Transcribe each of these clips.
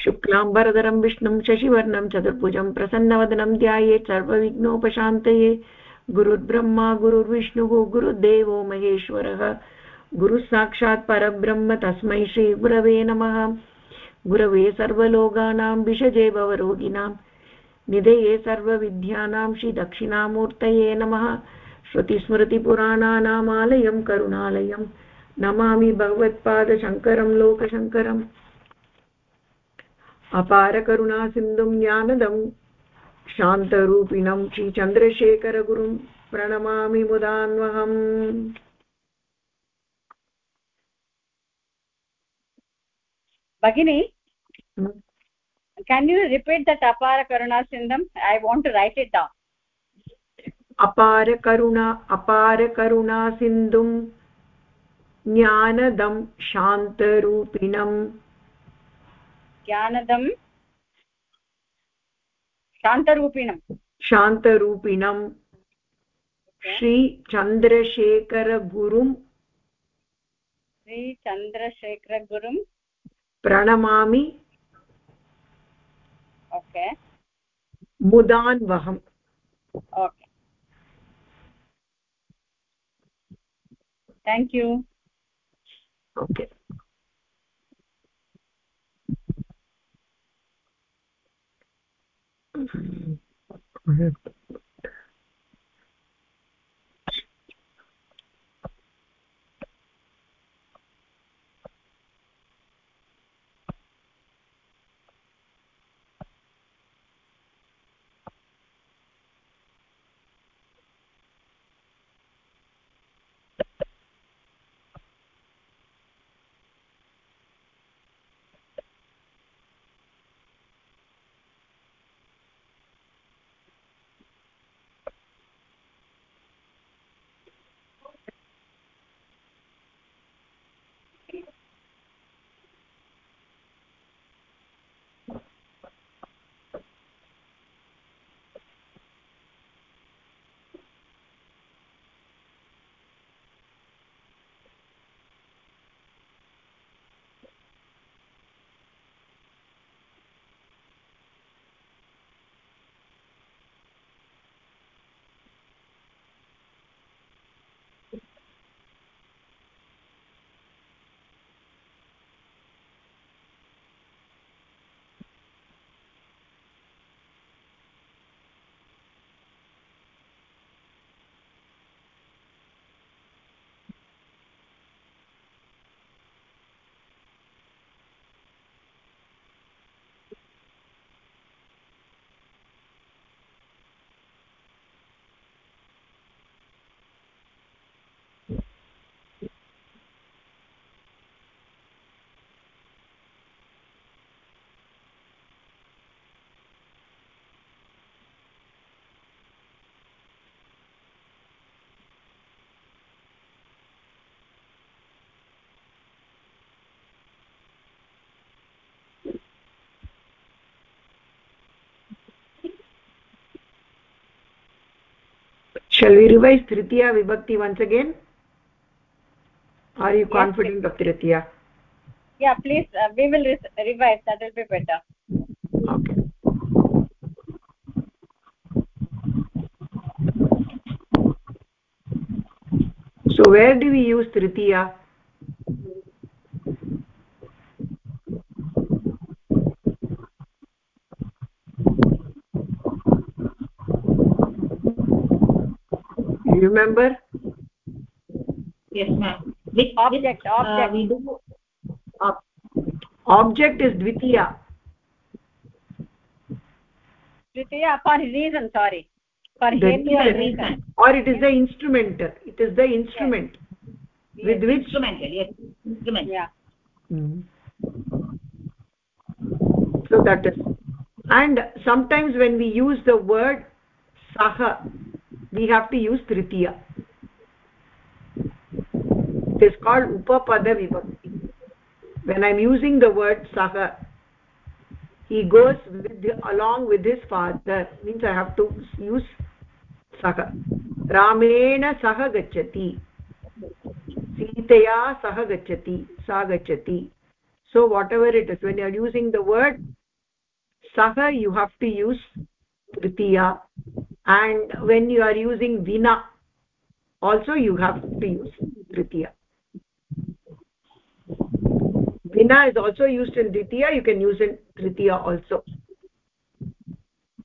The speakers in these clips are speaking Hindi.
शुक्लाम्बरधरं, विष्णुं शशिवर्णं, चतुर्भुजं प्रसन्नवदनं ध्यायेत् सर्वविघ्नोपशान्तये। गुरुर्ब्रह्मा, गुरुर्विष्णुः गुरुदेवो महेश्वरः। गुरुः साक्षात् परब्रह्म, तस्मै श्रीगुरवे नमः। गुरवे सर्वलोकानां, विषजे भवरोगिणां निधये सर्वविद्यानां, श्रीदक्षिणामूर्तये नमः। श्रुतिस्मृतिपुराणानामालयं, करुणालयं। नमामि भगवत्पादशङ्करं, लोकशङ्करम्। अपारकरुणासिन्धुं ज्ञानदं शान्तरूपिणं श्रीचन्द्रशेखरगुरुं प्रणमामि मुदान्वहम्। भगिनी can you repeat that apara karuna sindham i want to write it down. अपार करुणा अपार करुणा सिन्धुं ज्ञानदं शान्तरूपिणम् ज्ञानदं शान्तरूपिणं शान्तरूपिणं श्रीचन्द्रशेखरगुरुं श्रीचन्द्रशेखरगुरुं प्रणमामि। Okay मुदान्वहम्। Okay thank you okay shall we revise tritiya vibhakti once again are you yes, confident please. of tritiya yeah please uh, we will re revise that will be better okay so where do we use tritiya remember yes ma'am. Object uh, we do uh, object is dvitiya. Dvitiya for reason sorry. For hetu reason. or it is the instrument it is the instrument. Yes. with yes. which? Instrumental yes. Instrument. Yeah. Mm -hmm. so that is and sometimes when we use the word saha we have to use tritiya. It is called upapada vibhakti. When i'm using the word saha he goes with the, along with his father means i have to use saha. Ramena saha gacchati. Sitaya saha gacchati. Sa gacchati. So whatever it is when you are using the word saha you have to use tritiya and when you are using vina also you have to use tritiya vina is also used in ditiya you can use in tritiya also.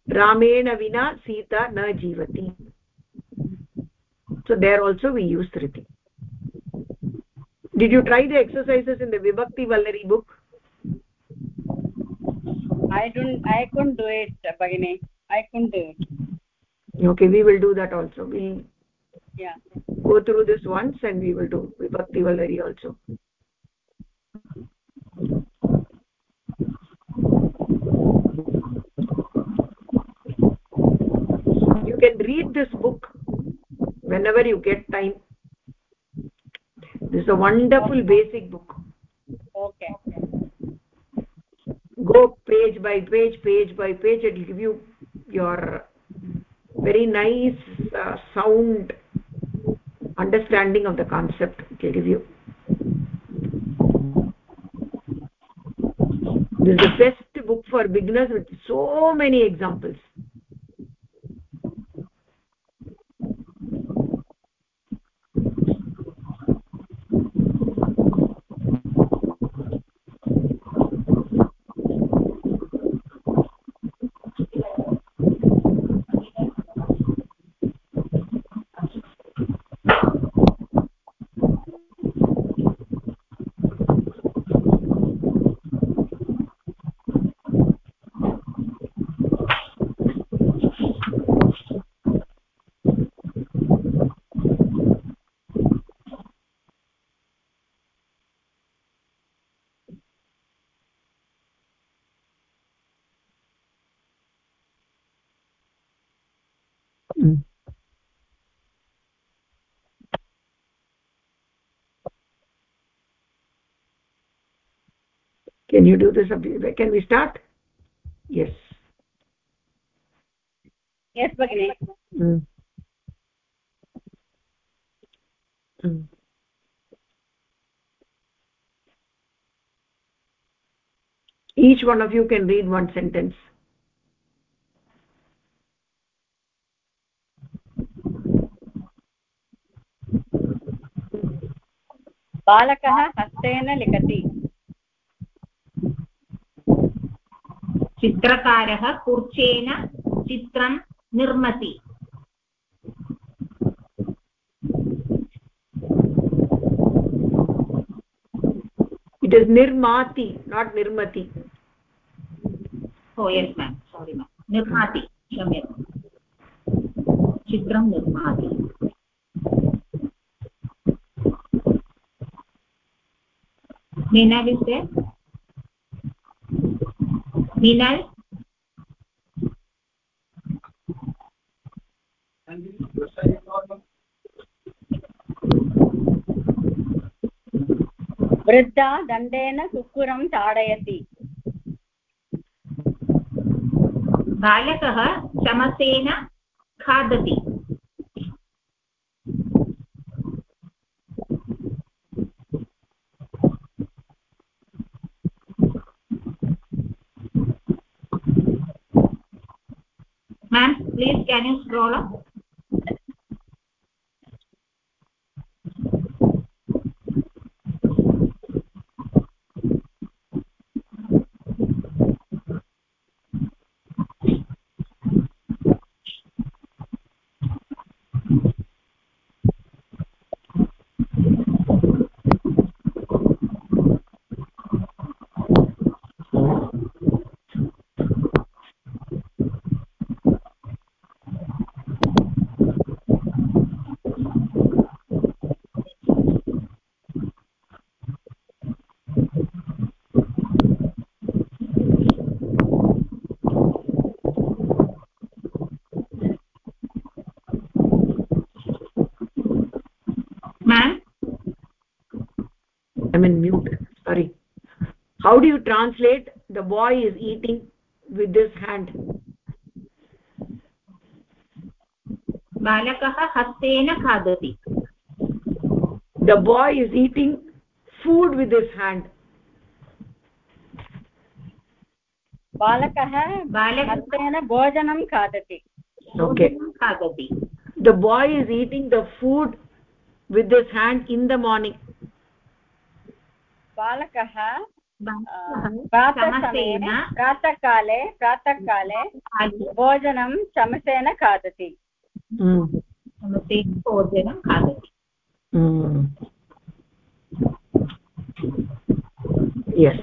Ramena vina sita na jivati so there also we use tritiya did you try the exercises in the vibhakti vallari book? I don't i couldn't do it bagini i couldn't do it okay we will do that also. We yeah. go through this once and we will do. Vibhakti vallari also. You can read this book whenever you get time. This is a wonderful basic book. Okay. Go page by page page by page it will give you your very nice uh, sound understanding of the concept give you. This is the best book for beginners with so many examples can you do this can we start yes yes bagini mm. Mm. each one of you can read one sentence बालकः हस्तेन लिखति चित्रकारः कूर्चेन चित्रं निर्मति। It is nirmati not nirmati oh yes ma'am sorry ma'am निर्माति क्षम्यताम्। चित्रं निर्माति। मीनल् इस् मीनल् वृद्धा दण्डेन कुक्कुरं ताडयति बालकः चमसेन खादति। Can you scroll up ma'am i'm in mute sorry how do you translate the boy is eating with this hand बालकः हस्तेन खादति the boy is eating food with his hand बालकः बालकः हस्तेन भोजनं खादति Okay. भोजनं खादति the boy is eating the food with his hand in the morning बालकः बालकः प्रातःसमये चमसेन प्रातःकाले प्रातःकाले भोजनं चमसेन खादति. चमसेन भोजनं खादति। yes.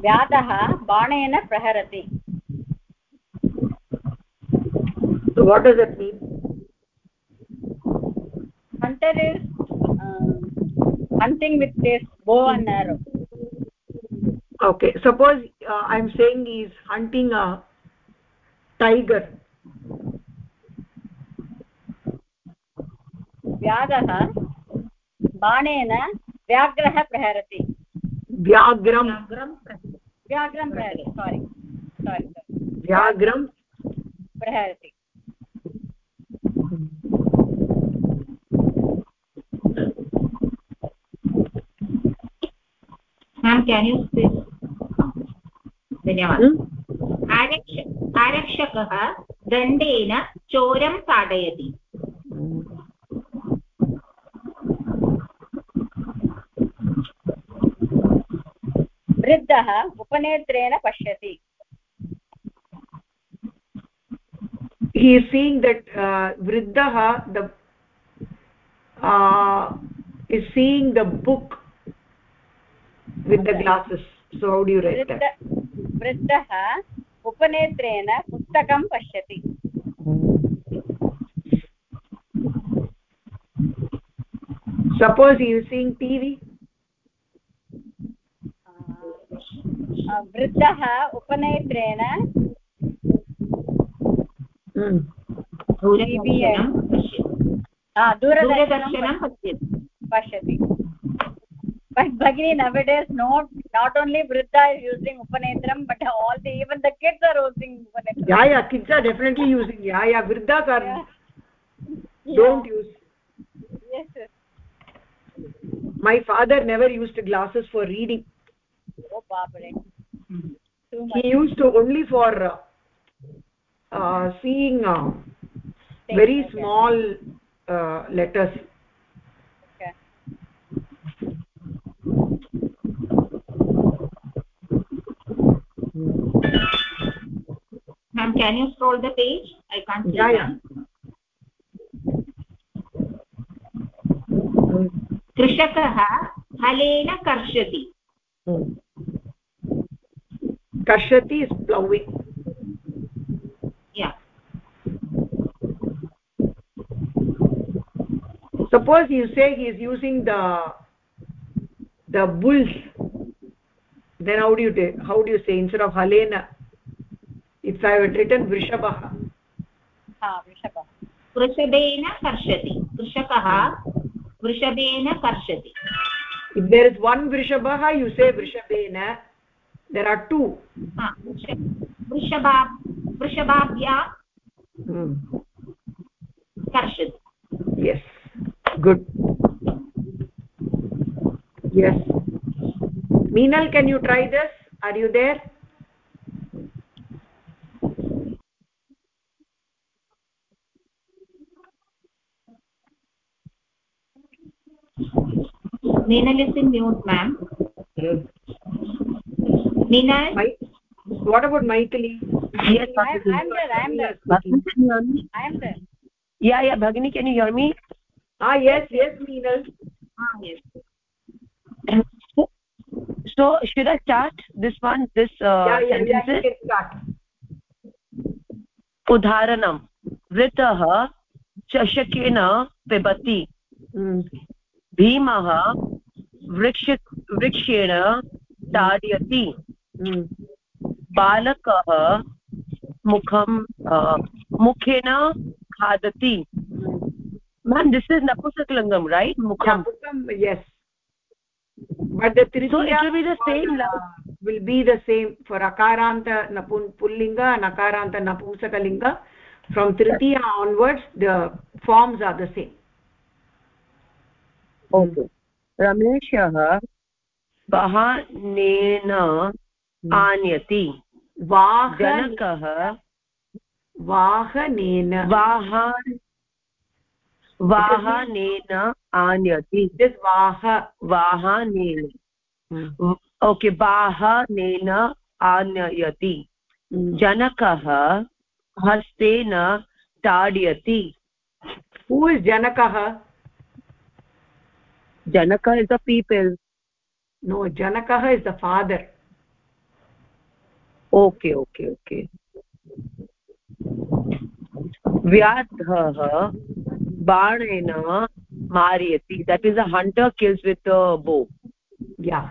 व्याधः बाणेन प्रहरति। so what does that mean hunter is uh, hunting with this bow and arrow okay suppose uh, i'm saying he is hunting a tiger व्याधः बाणेन व्याघ्रः प्रहरति vyagram व्याघ्रं प्रति व्याघ्रं प्रहरति सारि सारि vyagram प्रहरति ma'am can you speak धन्यवादः hmm? आरक्ष आरक्षकः दण्डेन चोरं ताडयति वृद्धः उपनेत्रेण पश्यति he is seeing that uh, vriddha the uh, is seeing the book with the glasses so how do you write that वृद्धः उपनेत्रेण पुस्तकं पश्यति suppose he is seeing tv अ, वृद्धः उपनेत्रेण hmm. दूरदर्शनं पश्यति but bagini nowadays not not only vriddha is using upanetram but all the even the kids are using upanetram. Yeah yeah kids are definitely using yeah yeah vriddhas are yeah. don't yeah. use. Yes sir. my father never used glasses for reading. Oh babare hmm. he used to only for uh, uh, seeing uh, very small uh, letters. ma'am can you scroll the page i can't see Yeah, yeah. ma'am. कृषकः हलेन कर्षति kashati is plowing yeah suppose you say he is using the the bulls then how do you how do you say instead of halena if i had written vrishabah ha vrishabha वृषभेन कर्षति कृषकः वृषभेन कर्षति if there is one vrishabah you say vrishabena there are two हा, वृष- Vrishabha hmm. कर्षति yes good yes meenal can you try this? Are you there? Meenal is in mute ma'am. Meenal what about maithili Yes, I, i am there i am there Bhagini, can you hear me? i am there. Yeah, yeah, Bhagini, can you hear me? ah yes yes meenal ah yes So, should I start this one, this uh, yeah yeah, yeah you sentences? can start वृतः चषकेन पिबति hmm. भीमः वृक्ष वृक्षेण ताडयति Hmm. बालकः मुखं अ, मुखेन खादति मैम दिस इज़ नपुंसकलिङ्गं राइट yeah, मुखं yes but the tritiya So it will be the same uh, will be the same for akaranta napun pullinga and akaranta napumsakalinga from tritiya onwards the forms are the same okay रमेशः वाहनेन आनयति जनकः वाहनेन वाहन वाहनेन आनयति। दिस् वाह वाहनेन ओके hmm. वाहनेन आनयति। hmm. जनकः हस्तेन ताडयति। हू इस् जनकः? जनक इज़ अ पीपल नो जनकः is the father okay okay okay व्याधः बाणेन hunter kills with a bow yeah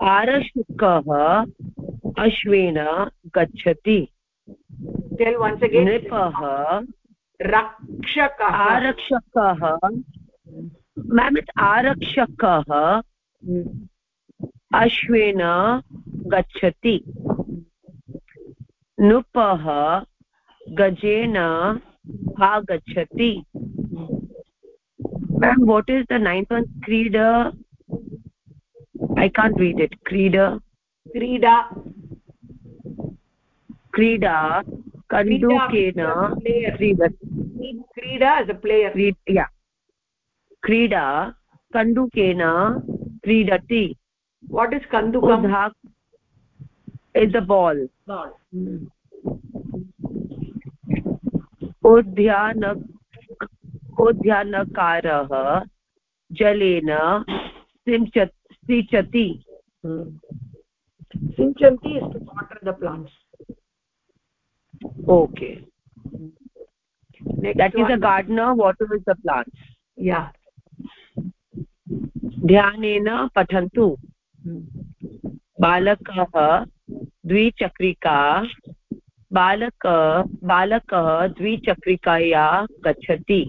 arashukah ashvena gachati tell once again nripah rakshakah आरक्षकः मेम् इट्स् आरक्षकः अश्वेन गच्छति नृपः गजेन आगच्छति ma'am what is the ninth one? Krida i can't read it. Krida krida krida kandukena krida krida is a player. Creed, yeah. Krida kandukena kridati what is kandukam is the ball. Ball. Hmm. Udhyanak उद्यानकारः जलेन सिञ्च सिञ्चति। सिञ्चन्ति is to water the plants okay that is a gardener water is the plants yeah. ध्यानेन पठन्तु। बालकः द्विचक्रिका बालक बालकः द्विचक्रिकाया गच्छति।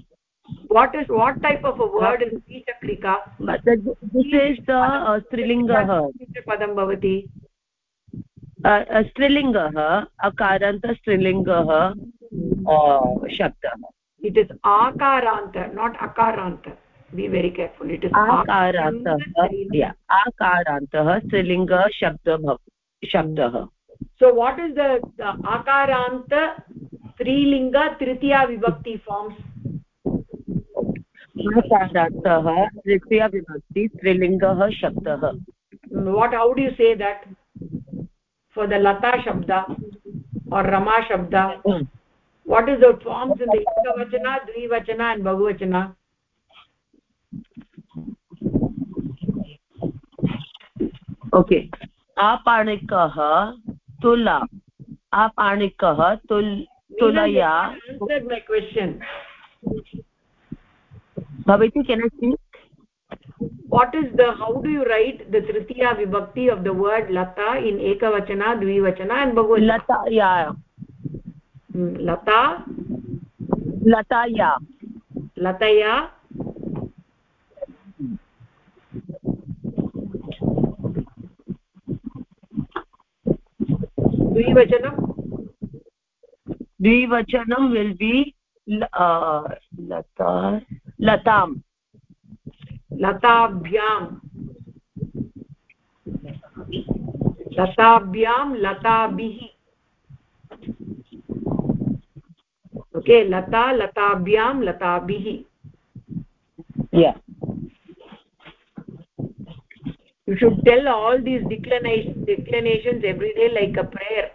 what is what type of a word is द्विचक्रिका this is the स्त्रीलिङ्गः padam bhavati स्त्रीलिङ्गः अकारान्त स्त्रीलिङ्गः शब्दः it is akaranta not akaranta be very careful it is आकारान्तः आकारान्तः स्त्रीलिङ्ग शब्द शब्दः so what is the, the akaranta strilinga tritiya vibhakti forms पुरुषार्थः तृतीया वाट त्रिलिङ्गः शब्दः से दट फॉर द लता शब्द और् रमा शब्द what is the forms in एकवचन द्विवचन अण्ड् ओके आपाणिकः तुला तुलया bhavati can i speak what is the how do you write the tritiya vibhakti of the word lata in ekavachana dvivachana and bahuvachana lata ya hmm, lata lataya lataya द्विवचनं द्विवचनं विल् बि लता लतां लताभ्यां लताभ्यां लताभिः ओके लता लताभ्यां लताभिः yeah you should tell all these declinations declinations every day like a prayer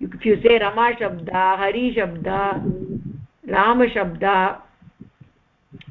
if you say rama shabda hari shabda rama shabda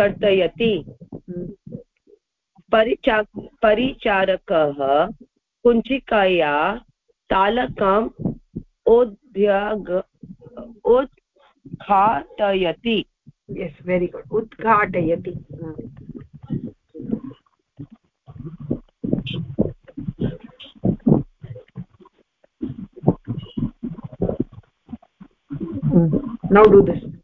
कर्तयति। परिचा परिचारकः कुञ्चिकाया तालकम् ओद्याग ओद्घाटयति yes very good. udghatayati now do this.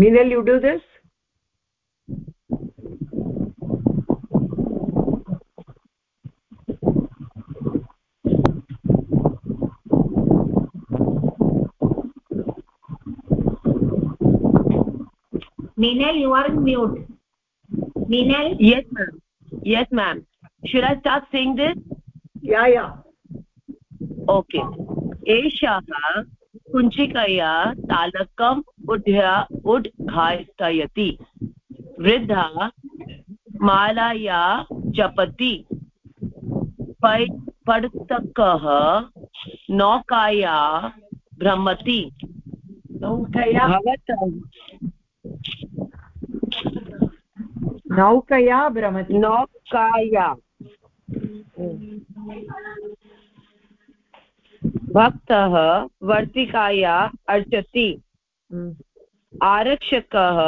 Minal, you do this? Minal, you are in mute. Minal? Yes, ma'am. Yes, ma'am. Should I start saying this? Yeah, yeah. Okay. एषः कुञ्चिकया तालकम् उद्या उद्घाटयति। वृद्धा मालाया जपति। पै पडतकः नौकाया भ्रमति। नौकया भ्रमति। नौकाया। भक्तः वर्तिकाया अर्चति. आरक्षकः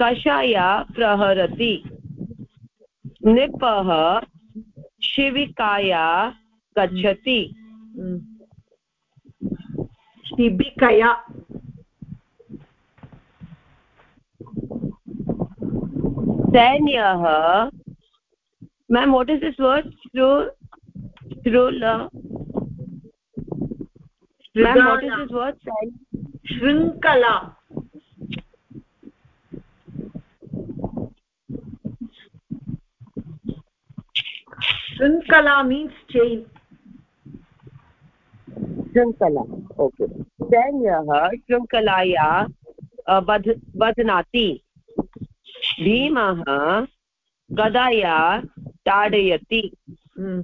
कषाया प्रहरति। नृपः शिविकाया गच्छति. शिबिकया। सैन्यः ma'am what is this word श्रु श्रुल ma'am what is this word सैन्य शृङ्खला चैन् शृङ्खला ओके। सैन्यः शृङ्खलाया अ, बध् बध्नाति। भीमः गदाया ताडयति। Hmm.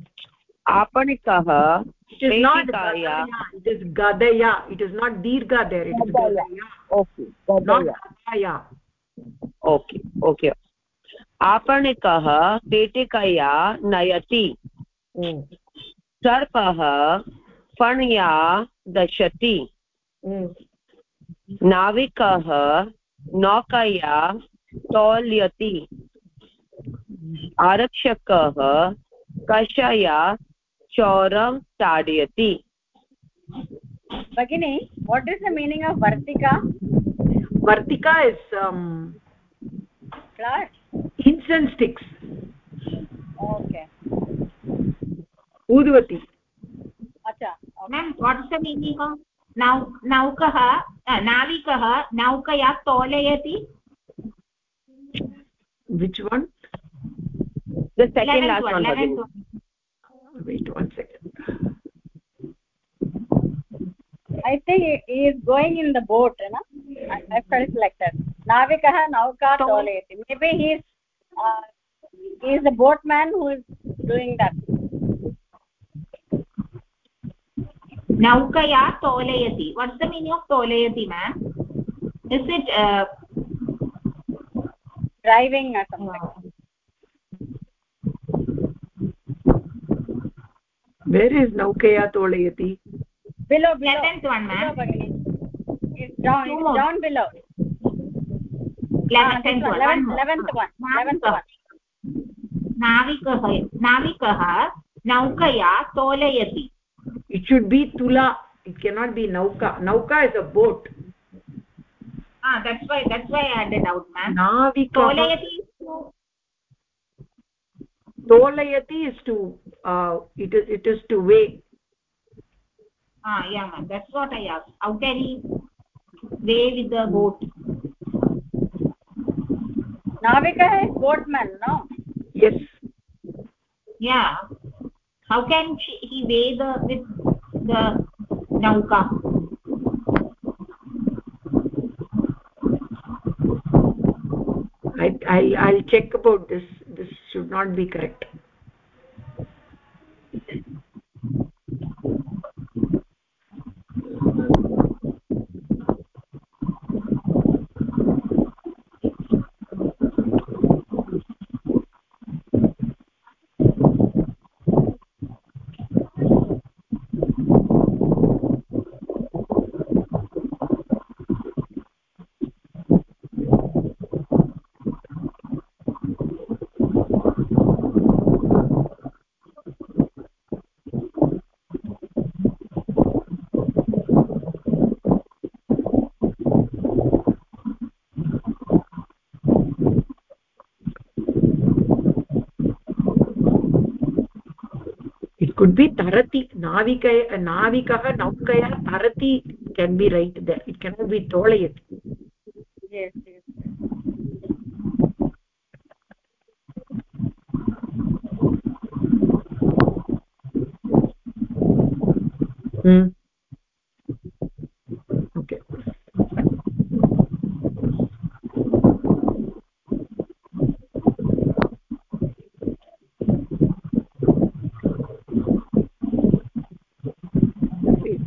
आपणिकः It is not gadaya, it is gadaya it is not dirgha there it is Gadaya. gadaya not गदया gadaya ओके ओके आपणिकः पेटिकया नयति Hmm. सर्पः फण्या दशति Hmm. नाविकः नौकया तौल्यति आरक्षकः कषया चौरं ताड़ी भगिनी what is the meaning of वर्तिका वर्तिका इस् इन्सेन् स्टिक्स् ओके ऊदवती नौकः नाविकः नौकया तोलयति which one the second last wait one second I think he is going in the boat, you know. I, I felt like that. Navikaha Nauka Tolayati. Maybe he is, uh, he is the boatman who is doing that. Naukaya Tolayati. What's the meaning of Tolayati, ma'am? Is it... Uh, Driving or something. Where is naukaya tolayati Below, below. eleventh one ma'am It's down, it's down below. Ah, this eleventh one, one eleventh, more. eleventh one, eleventh one. नाविकः नाविकः नौकया तोलयति it should be tula it cannot be nauka nauka is a boat ah that's why that's why i added out ma'am navika तोलयति is to tolayati is to uh, it is it is to weigh. Ah yeah that's what i asked. How can he weigh with the boat? Navikah is boatman, no? yes. Yeah. How can she, he weigh the with the nauka i i'll i'll check about this this should not be correct could be tarati navikay navikah naukaya tarati can be right there it cannot be tolayat yes yes hmm okay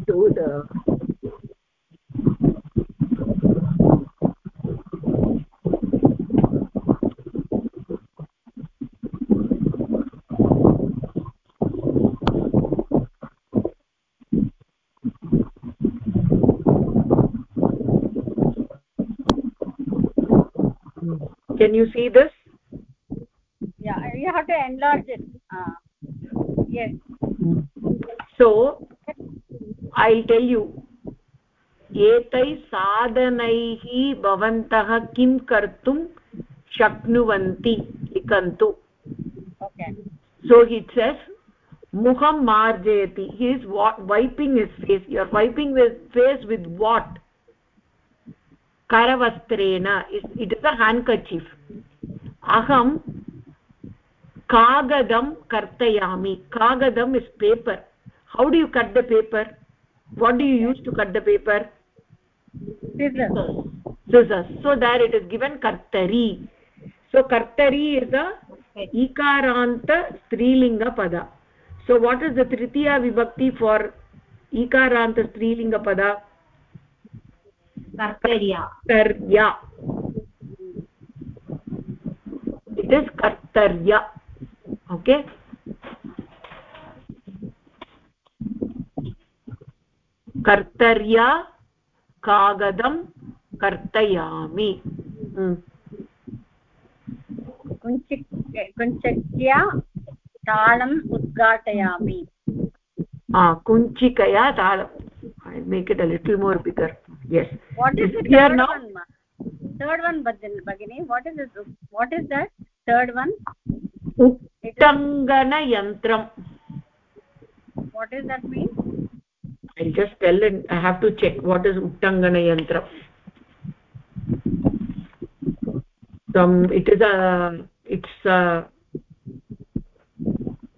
do the can you see this yeah you have to enlarge it uh, yes so i'll tell you एतैः साधनैः भवन्तः किं कर्तुं शक्नुवन्ति लिखन्तु okay so it says muham marjayati he is wiping his face you are wiping his face with what karavastrena it is a handkerchief aham kagadam kartayami kagadam is paper how do you cut the paper what do you use to cut the paper scissors so there it is given kartari so kartari is a ikaranta strilinga pada so what is the tritiya vibhakti for ikaranta strilinga pada kartarya kartarya it is kartarya okay. कर्तर्या कागदं कर्तयामि कुञ्चिक् कुञ्चक्या तालम् उद्घाटयामि कुञ्चिकया तालम् I make it a little more bigger yes. What is it here are now one? third one what is it? What is that third one? Uttangana yantram. What does that mean? I'll just tell and i have to check what is uttangana yantram. It is a it's a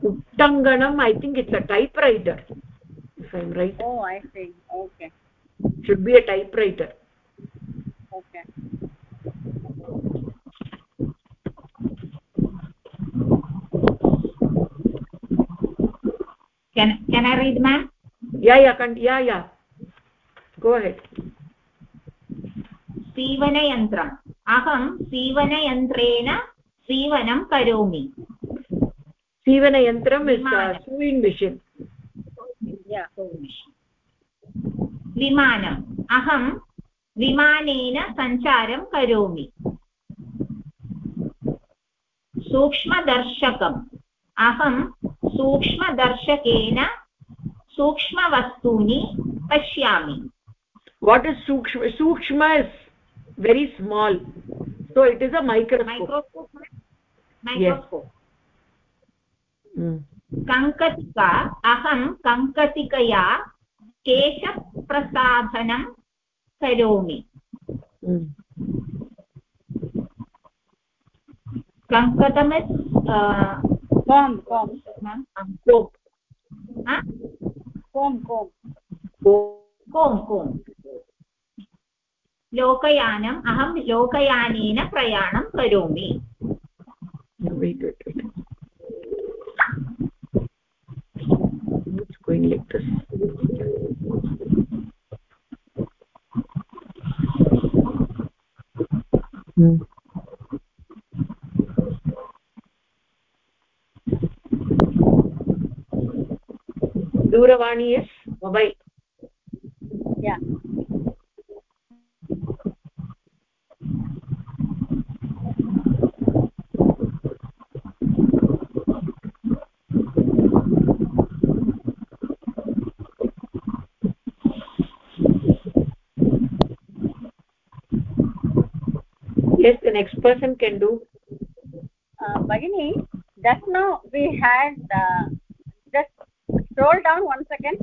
uttanganam i think it's a typewriter if i'm right. Oh i see. Okay. Should be a typewriter okay can can i read ma'am yeah yeah can yeah yeah go ahead सीवनयन्त्रम् अहं सीवनयन्त्रेण सीवनं करोमि सीवनयन्त्रम् इस् सूयिङ्ग् मिशिन् विमानम्। अहं विमानेन सञ्चारं करोमि। सूक्ष्मदर्शकम्। अहं सूक्ष्मदर्शकेन सूक्ष्मवस्तूनि पश्यामि। वाट् इस् सूक्ष्म सूक्ष्म is very small so it is a macro macroscope कङ्कतिका अहं कङ्कतिकया केशप्रसाधनं करोमि। कङ्कतम् कोम् कोम् कोम् कोम् कोम् लोकयानम् अहं लोकयानेन प्रयाणं करोमि going like this hmm. दूरवाणी is mobile yeah yes the next person can do uh, bagini just now we had uh, just scroll down one second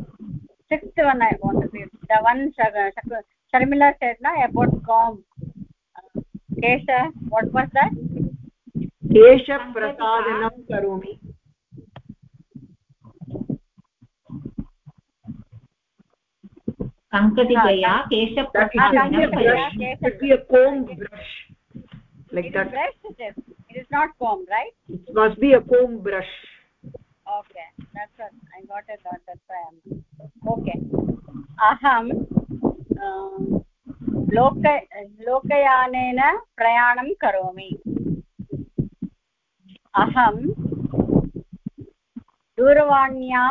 sixth one i want to read the one sharmila said na about com kesha what was that केशप्रसादनं करोमि सङ्कटिकया केशप्रसादनं comb brush like that brush it is it is not comb right it must be a comb brush okay that's what i got it got that's why i'm okay aham लोक लोकयानेन प्रयाणं करोमि अहं दूरवाण्यां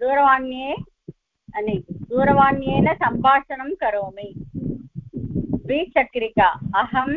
दूरवाण्ये दूरवाण्येन सम्भाषणं करोमि द्विचक्रिका अहं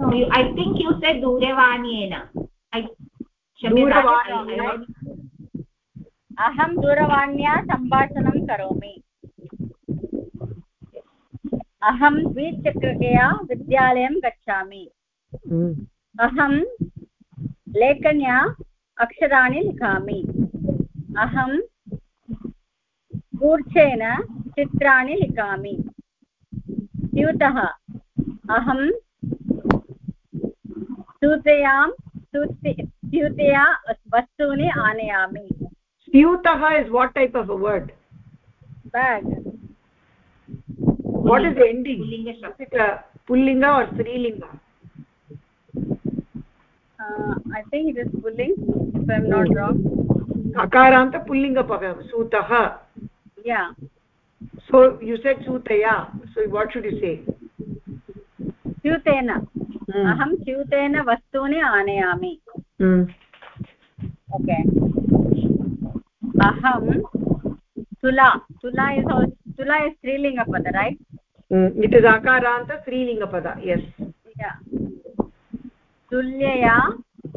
no you, i think you said i अहं दूरवाण्या सम्भाषणं करोमि अहं द्विचक्रिकया विद्यालयं गच्छामि अहं लेखन्या अक्षराणि लिखामि अहं कूर्चेन चित्राणि लिखामि स्यूतः अहं स्यूतयां स्यूतया वस्तूनि आनयामि। स्यूतः is what type of a word bag what is ending पुल्लिङ्ग or स्त्रीलिङ्ग ऐ थिङ्क् इट् इस् पुल्लिङ्ग् अकारान्त पुल्लिङ्ग सूतः so you said सूतया so what should you say स्यूतेन अहं स्यूतेन वस्तूनि आनयामि. ओके. अहं तुला तुला इस् तुला इस् स्त्रीलिङ्गपद रैट् इट् इस् आकारान्त स्त्रीलिङ्गपद यस् तुल्यया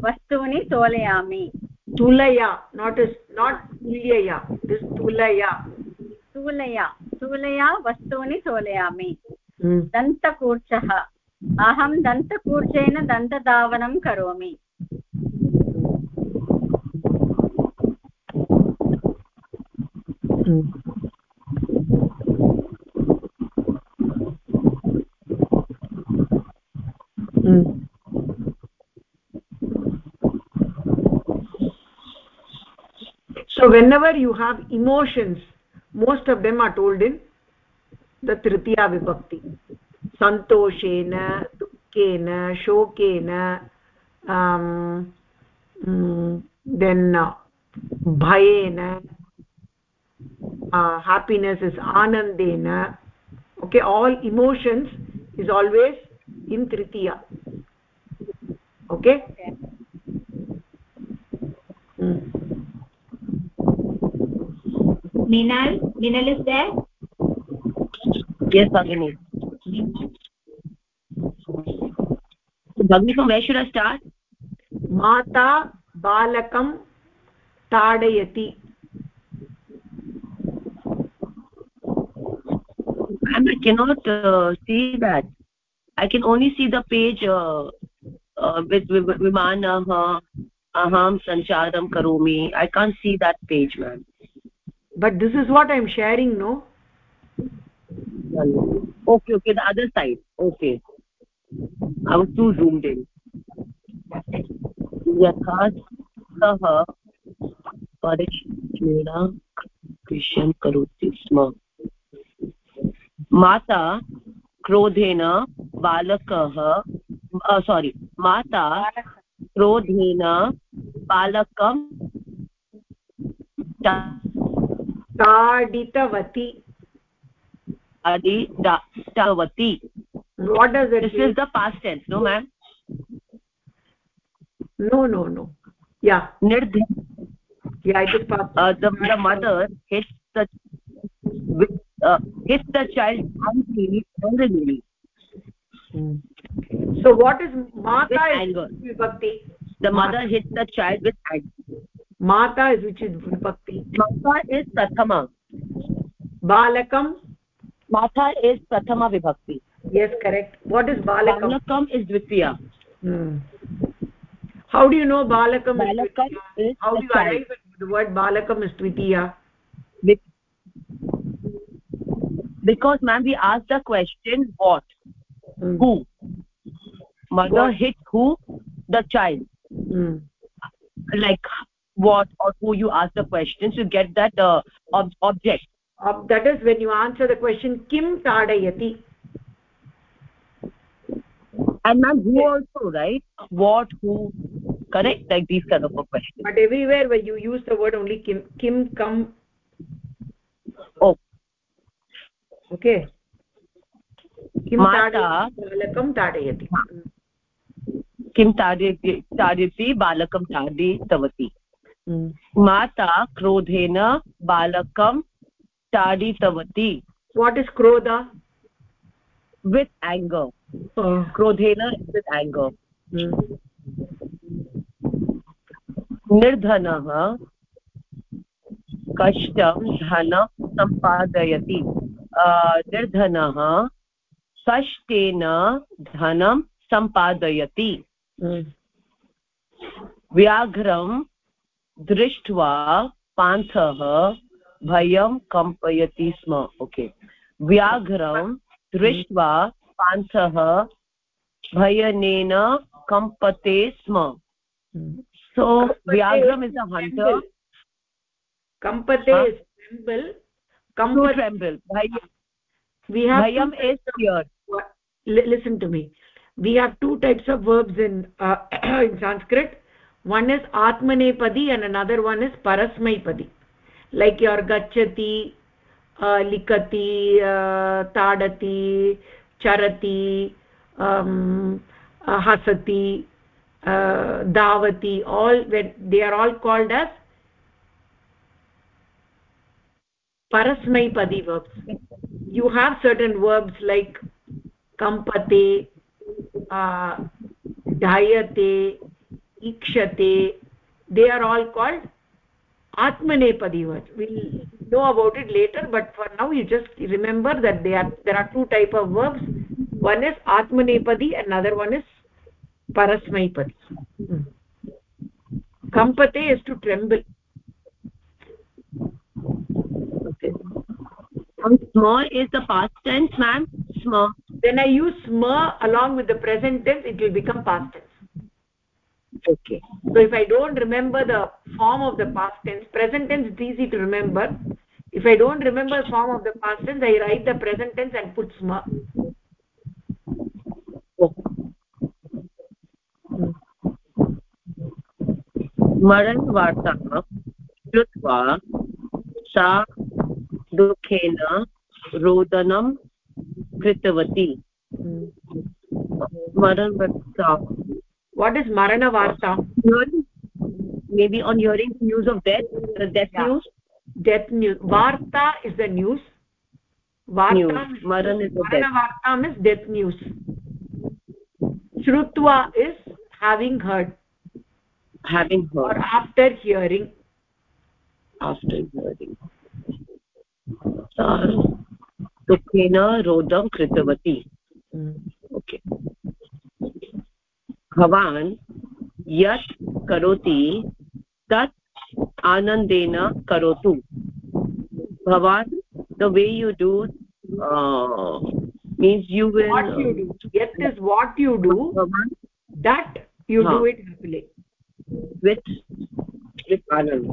वस्तूनि तोलयामि. तुलया नाट् इस् नाट् तुल्यया इट् इस् तुलया वस्तूनि तोलयामि. हम्म। दन्तकूर्चः. अहं दन्तकूर्चेन दन्तधावनं करोमि so whenever you have emotions most of them are told in the tritiya vibhakti सन्तोषेण दुःखेन शोकेन देन् भयेन हेपिनेस् इस् आनन्देन okay all emotions is always in Tritiya okay Ninal, Ninal is there? Yes, I'm in it. Bagini from where should i start mata balakam tadayati i cannot uh, see that i can only see the page uh, uh, with vimanah aham sancharam karomi i can't see that page ma'am but this is what i'm sharing no okay okay the other side. okay i was too zoomed in. यथा सः परीक्षेण कृष्यं करोति स्म। माता क्रोधेन बालकः सोरि माता क्रोधेन बालकं ताडितवती। Aditavati what does it this mean? is the past tense no ma'am no no no yeah nirdhi yeah it is past uh, the, the mother hits the with, uh, hits the child angrily angrily hmm. so what is mata with is anger vibhakti the mother hits the child with anger mata is which is vibhakti mata is prathama balakam mata is prathama vibhakti yes correct what is balakam balakam is dvitiya hmm. how do you know balakam, balakam is, is how do you arrive at the word balakam is tvitiya because ma'am we asked the question what hmm. who mother what? hit who the child hmm. like what or who you ask the questions to get that uh, ob object uh, that is when you answer the question kim tadayati and ma'am who also right what who correct like these kind of a question but everywhere where you use the word only kim kim come oh okay kim balakam tadayati किं ताडयति ताडयति बालकं ताडितवती hmm. माता क्रोधेन बालकं ताडितवती what is krodha with anger oh. क्रोधेन anger hmm. निर्धनः कष्टं धनं सम्पादयति निर्धनः कष्टेन धनं सम्पादयति hmm. व्याघ्रं दृष्ट्वा पान्थः भयं कम्पयति स्म ओके व्याघ्रं दृष्ट्वा पान्थः भयनेन कम्पते स्म to kampate tremble bhayam, we have bhayam two is fear L listen to me we have two types of verbs in uh, in sanskrit one is atmanepadi and another one is parasmaipadi like your गच्छति लिखति ताडति चरति हसति धावति all they are all called as परस्मैपदि verbs you have certain verbs like कम्पते डायते ईक्षते they are all called atmanepadi words we'll know about it later but for now you just remember that they are there are two type of verbs. One is atmanepadi another one is parasmaipadi hmm. kampate is to tremble. Okay. Sma is the past tense ma'am? Sma when i use sma along with the present tense it will become past tense okay so if i don't remember the form of the past tense present tense it's easy to remember if i don't remember the form of the past tense i write the present tense and put sma मरणवार्ताः श्रुत्वा सा दुःखेन रोदनं कृतवती मरणवार्ता what is marana varta maybe on hearing news of death the death Yeah. news death news varta is the news varta news maran is the marana death varta means death news shrutva is having heard having or heard after hearing after hearing सा दुःखेन रोदं कृतवती ओके भवान् यत् करोति तत् आनन्देन करोतु। भवान् the way you do means you is what you do भवान् that you do it happily with with आनन्द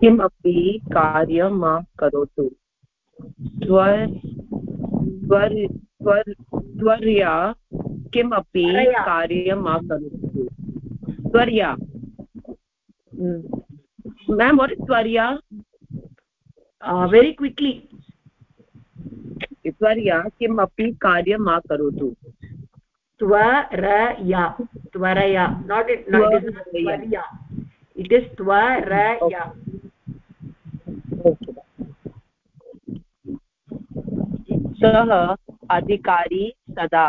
किमपि कार्यं मा करोतु। त्वर्या किमपि कार्यम् अकरोतु त्वर्या। Ma'am hmm. वर् त्वर्या? वेरि क्विक्लि त्वर्या किमपि कार्यम् अकरोतु त्वरया। त्वरया। नाट् इट् इट् इस् त्वरया सः अधिकारी सदा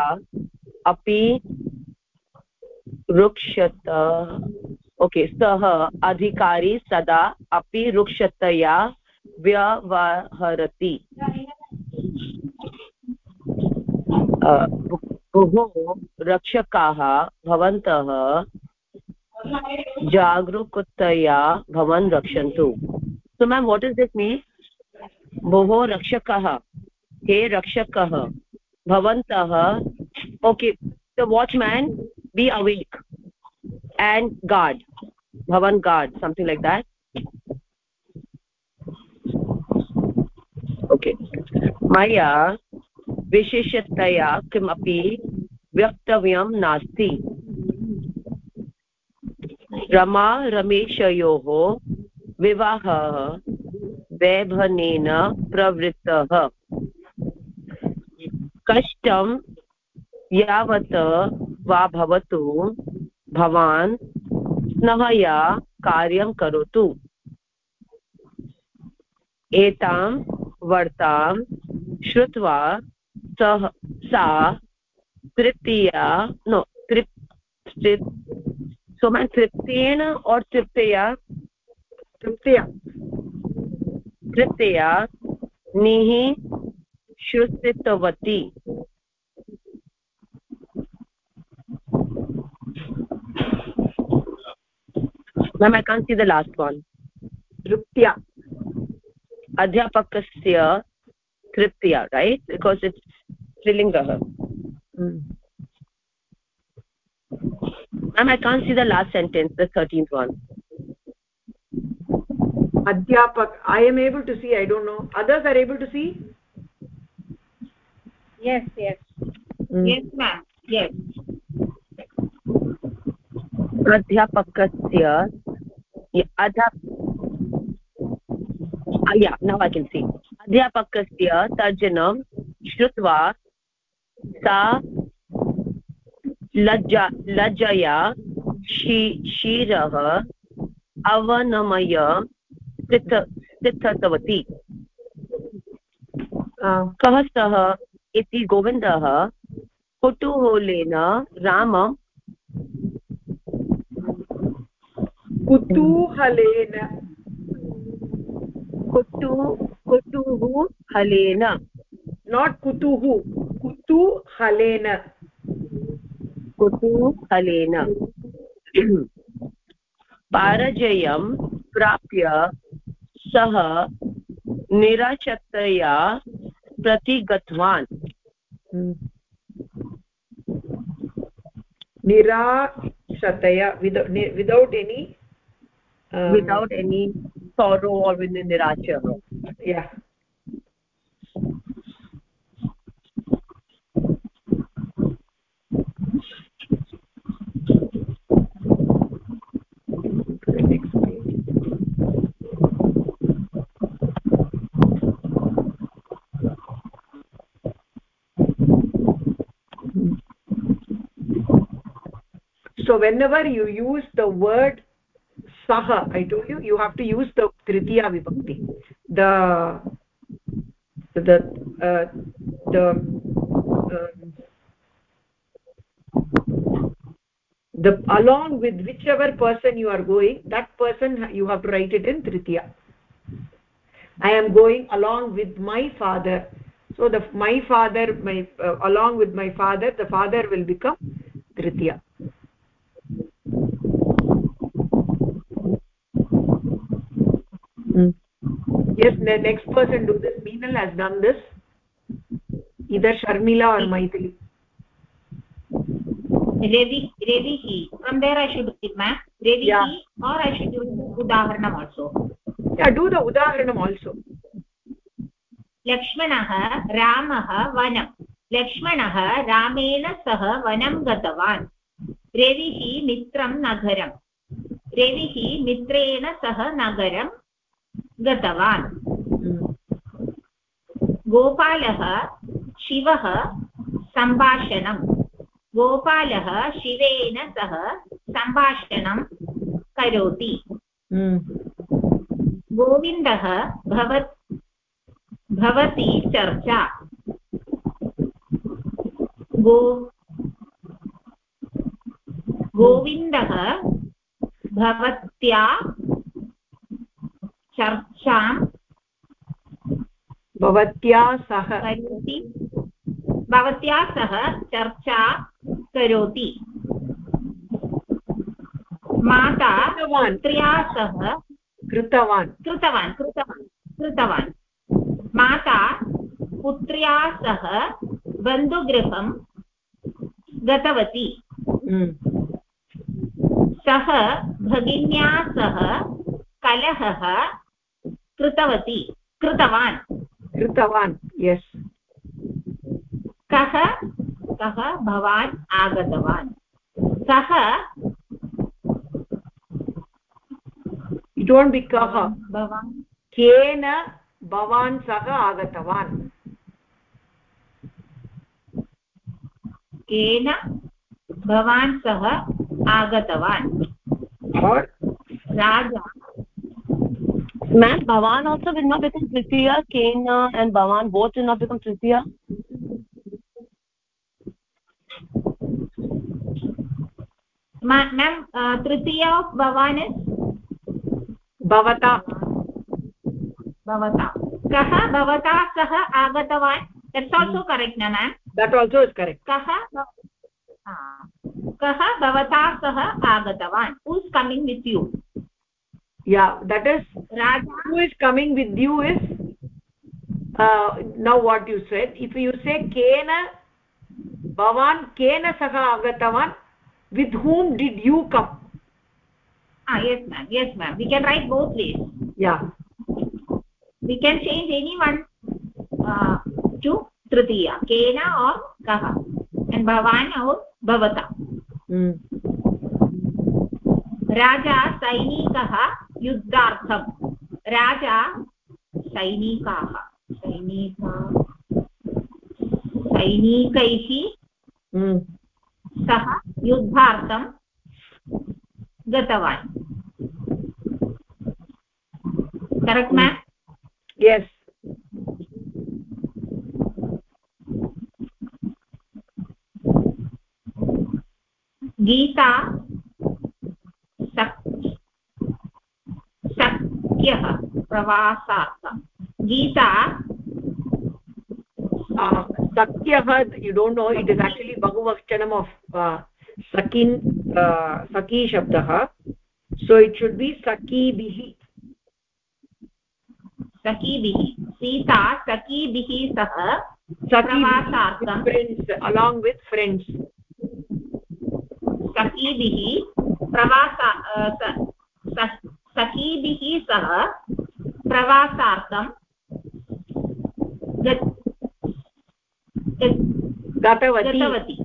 अपि वृक्षत ओके सः अधिकारी सदा अपि वृक्षतया व्यवहरति। भोः रक्षकाः भवन्तः जागरूकतया भवान् रक्षन्तु। So ma'am what is this mean भोः रक्षकः। हे रक्षकः, भवन्तः okay the watchman be awake and guard bhavan guard, something like that. Okay. maya विशेषतया किमपि वक्तव्यं नास्ति। रमा रमेशयोः विवाहः, वैभनेन प्रवृत्तः। कष्टं यावत् वा भवतु। भवान् स्नहया कार्यं करोतु। एतां वार्तां श्रुत्वा सः सा तृतीया नो तृप् सो तृप्तेन और तृप्तया तृप्तया तृप्तया निः श्रुतितवती ma'am I can't see the last one तृप्त्या। अध्यापकस्य तृप्त्या right because it's त्रिलिङ्गः। Ma'am I can see the last sentence the thirteenth one अध्यापक् I am able to see I don't know others are able to see Yes, yes. Mm. Yes, ma'am. Yes. अध्यापकस्य अध्या या नौ ऐ केन् सी अध्यापकस्य तर्जनं श्रुत्वा सा लज्जा लज्जया शी शिरः अवनमय स्थित स्थितवती कः सः इति गोविन्दः कुतूहलेन रामं कुतूहलेन कुतु कुतूहलेन नाट् कुतुः कुतूहलेन। कुतूहलेन। पारजयं प्राप्य सः निराशतया प्रति गतवान् निराशतया without any without any sorrow or निराश. Whenever you use the word saha i told you you have to use the tritiya vibhakti. The the uh, the uh, the along with whichever person you are going that person you have to write it in tritiya. I am going along with my father. So the my father my uh, along with my father the father will become tritiya yes the next person do this meenal has done this either sharmila or maithili revi revihi from there i should read ma'am revihi yeah. or i should do udaharanam also yeah do the udaharanam also लक्ष्मणः रामः वनं लक्ष्मणः रामेण सह वनं गतवान् रविः मित्रं नगरं रविः मित्रेण सह नगरं गतवान्। गोपालः शिवः सम्भाषणं। गोपालः शिवेन सह सम्भाषणं करोति। गोविन्दः भवत् भवती चर्चा। गो गोविन्दः भवत्या चर्चां भवत्या सह। करोति। भवत्या सह चर्चा करोति। माता पुत्र्या सह कृतवान्। कृतवान् कृतवान् कृतवान्। माता पुत्र्या सह बन्धुगृहं गतवती। सः भगिन्या सह कलहः कृतवती कृतवान्। कृतवान् यस् कः? कः भवान् आगतवान्? कः? डोण्ट् बि कः। भवान्। केन भवान् सह आगतवान्? केन भवान् सह आगतवान्? राजा ma'am bhavan also will not become tritiya kena and bhavan both will not become tritiya ma'am ma uh, tritiya of bhavan is भवता भवता कः भवता सह आगतवान् दट्स् आल्सो करेक्ट् न ma'am that also is correct कः हा, कः भवता सह आगतवान् who's coming with you yeah that is राजा who is coming with you is uh, now what you said if you say kena bhavan kena sah agatavan with whom did you come ah yes ma'am yes ma'am we can write both ways yeah we can change any one uh, to tritiya kena or kah and bhavan or bhavata mm. राजा सैनिकः युद्धार्थं राजा सैनिकाः। सैनिका। सैनिकैः Mm. सह युद्धार्थं गतवान्। Correct ma'am yes. गीता सख् नित्यः प्रवासात्। गीता सत्यः यु don't know it is actually बहुवचनम् आफ् सखीन् सखी शब्दः। सो इट् शुड् बि सखीभिः। सखीभिः। सीता सखीभिः सह फ्रेण्ड्स् अलाङ्ग् वित् फ्रेण्ड्स् सखीभिः प्रवासा सखीभिः सह प्रवासार्थं गतवती।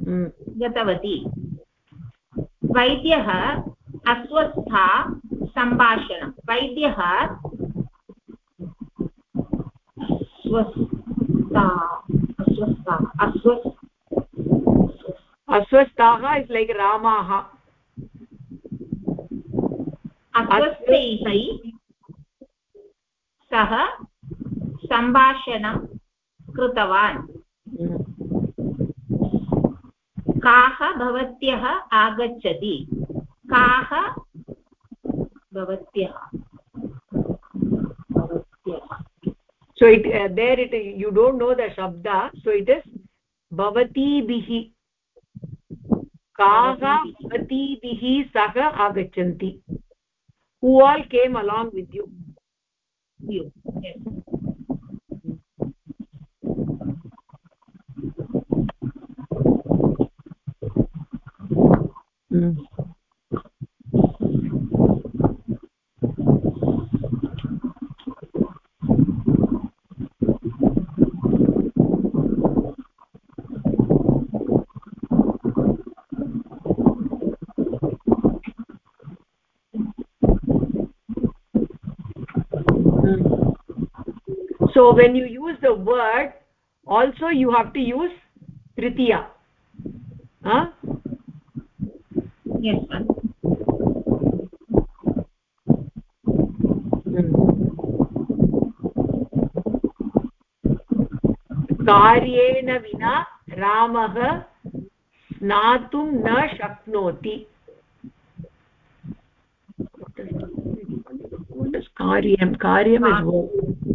mm. गतवती। वैद्यः अस्वस्था सम्भाषणं। वैद्यः अस्वस्था अस्वस्था अस्वस्थ is like ramaha अस्वस्थैः सह सम्भाषणं कृतवान् mm. काः भवत्यः आगच्छति काः भवत्यः so it uh, there it you don't know the shabda so it is bhavati bihi kaha bhavati bihi sah agachanti who all came along with you you yes mm. So when you use the word also you have to use tritiya huh? yes कार्येण विना रामः स्नातुं न शक्नोति कार्यं कार्यम्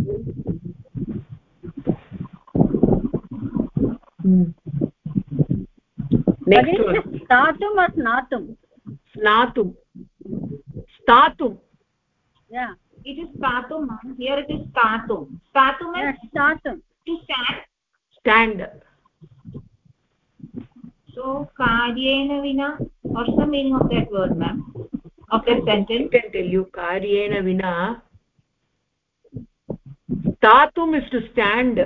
स्नातुम् अस्नातुम् स्नातुम् विना वाट्स् विना स्थातुम् इस् टु स्टाण्ड्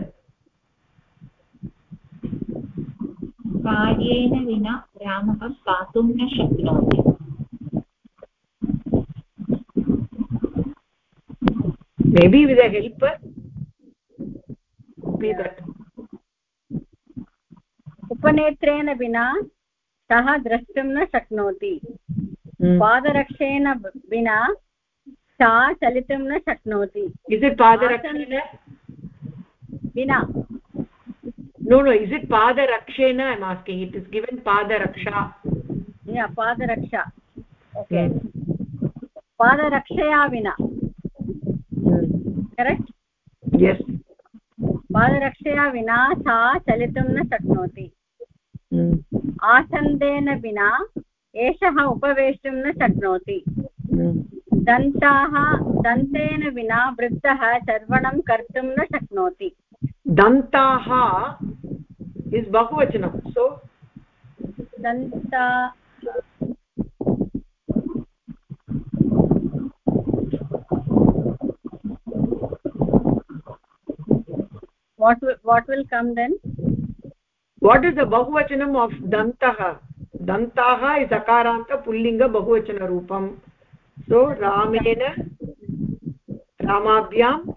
कार्येन विना रामः पातुं न शक्नोति। Maybe with a helper be that. उपनेत्रेण विना सः द्रष्टुं न शक्नोति। hmm. पादरक्षेण विना सा चलितुं न शक्नोति। पादरक्षेण विना। no no is it padarachena i'm asking it is given padaraksha yeah padaraksha okay padarakshaya vina correct yes padarakshaya vina sa chalitum na saknoti शक्नोति आसन्देन vina एषः उपवेष्टुं न शक्नोति दन्ताः दन्तेन विना वृद्धः चर्वणं कर्तुं न शक्नोति दन्ताः इस् बहुवचनं सो दन्ता what will, what will come then what is the bahuvachanam of dantah dantah is akaranta pullinga bahuvachana roopam so ramena ramabhyam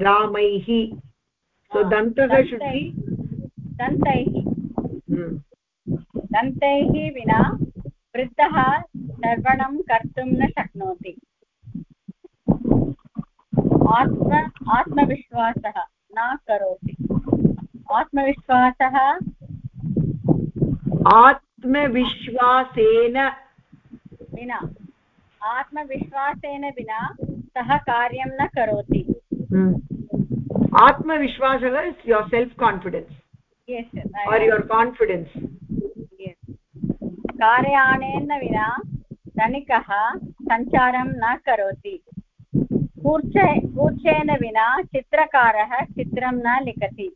ramaihi so dantah should be दन्तैः। दन्तैः विना वृद्धः सर्वणं कर्तुं न शक्नोति। आत्म आत्मविश्वासः न करोति। आत्मविश्वासः आत्मविश्वासेन विना आत्मविश्वासेन विना सः कार्यं न करोति। आत्मविश्वासः is your self confidence are your confidence कार्यानेन विना धनिकः सञ्चारं न करोति कूर्च कूर्चेन विना चित्रकारः चित्रं न लिखति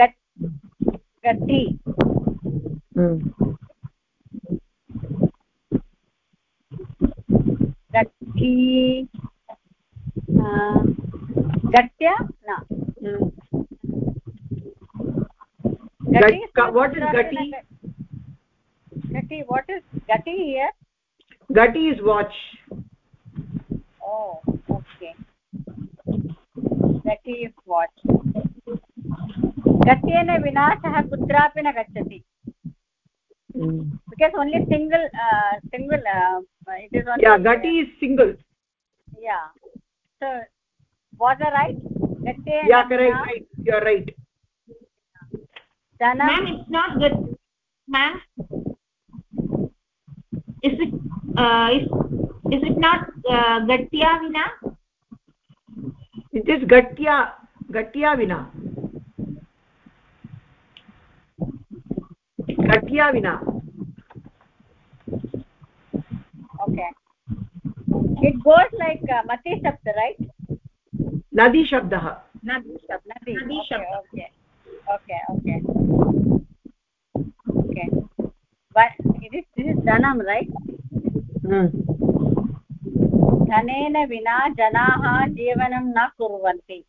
गति गट्टी गट्य न gati what is gati gati what is gati here gati is watch. Oh okay. Gati is watch. Vina sah kutrapi na gachati because only single uh, single uh, it is only yeah gati is single. Yeah. So was i right? Gatyena yeah correct right. You are right ma'am it's not good ma'am is it uh, is, is it not uh, gatya vina it is gatya gatya vina gatya vina okay it goes like uh, mati shabd right nadi shabdah nadi shabd nadi nadi shabd okay okay okay okay but it is this is dhanam right hmm धनेन विना जनाः जीवनं न कुर्वन्ति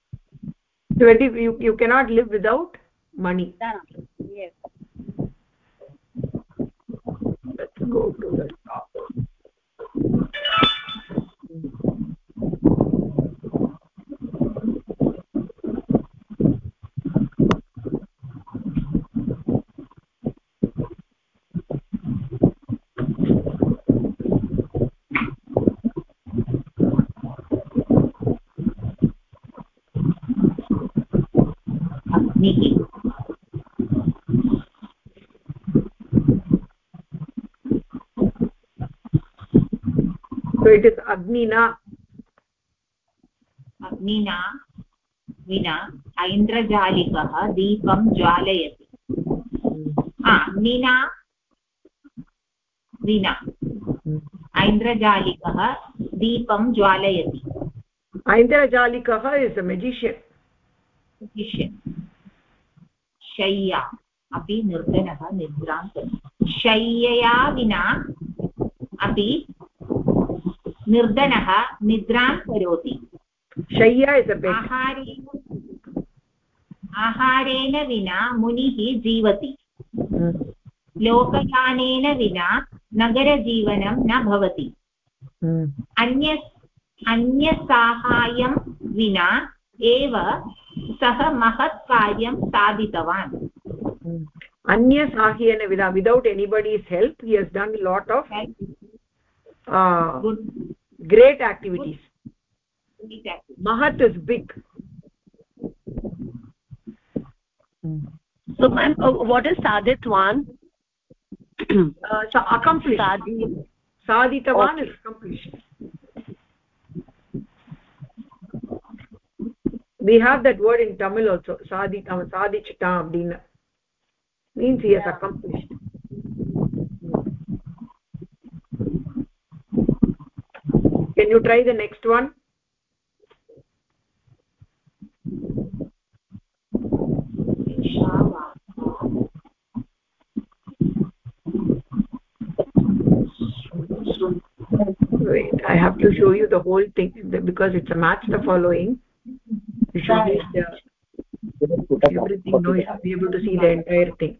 you, you cannot live without money dhanam yes let's go to the top अग्निः so it is agnina. अग्निना विना ऐन्द्रजालिकः दीपं ज्वालयति अग्निना विना ऐन्द्रजालिकः दीपं ज्वालयति ऐन्द्रजालिकः इस् अ मेजिशियन् शय्या अपि निर्धनः निद्रां शय्यया विना अपि निर्धनः निद्रां करोति। शय्या इस् आहारेण आहारेण विना मुनिः जीवति। लोकयानेन विना नगरजीवनं न भवति। अन्य अन्यसाहाय्यं विना एव सः महत् कार्यं साधितवान्। अन्यसाहाय्येन विना without anybody's help he has done lot of great activities. Mahat is big. So ma'am oh, what is saditwan uh, so accomplished. Sadhi. saditwan okay. is accomplished. We have that word in tamil also saditam uh, sadichitam means he has accomplished. Can you try the next one? Wait i have to show you the whole thing because it's a match the following. You should be the, everything no you should be able to see the entire thing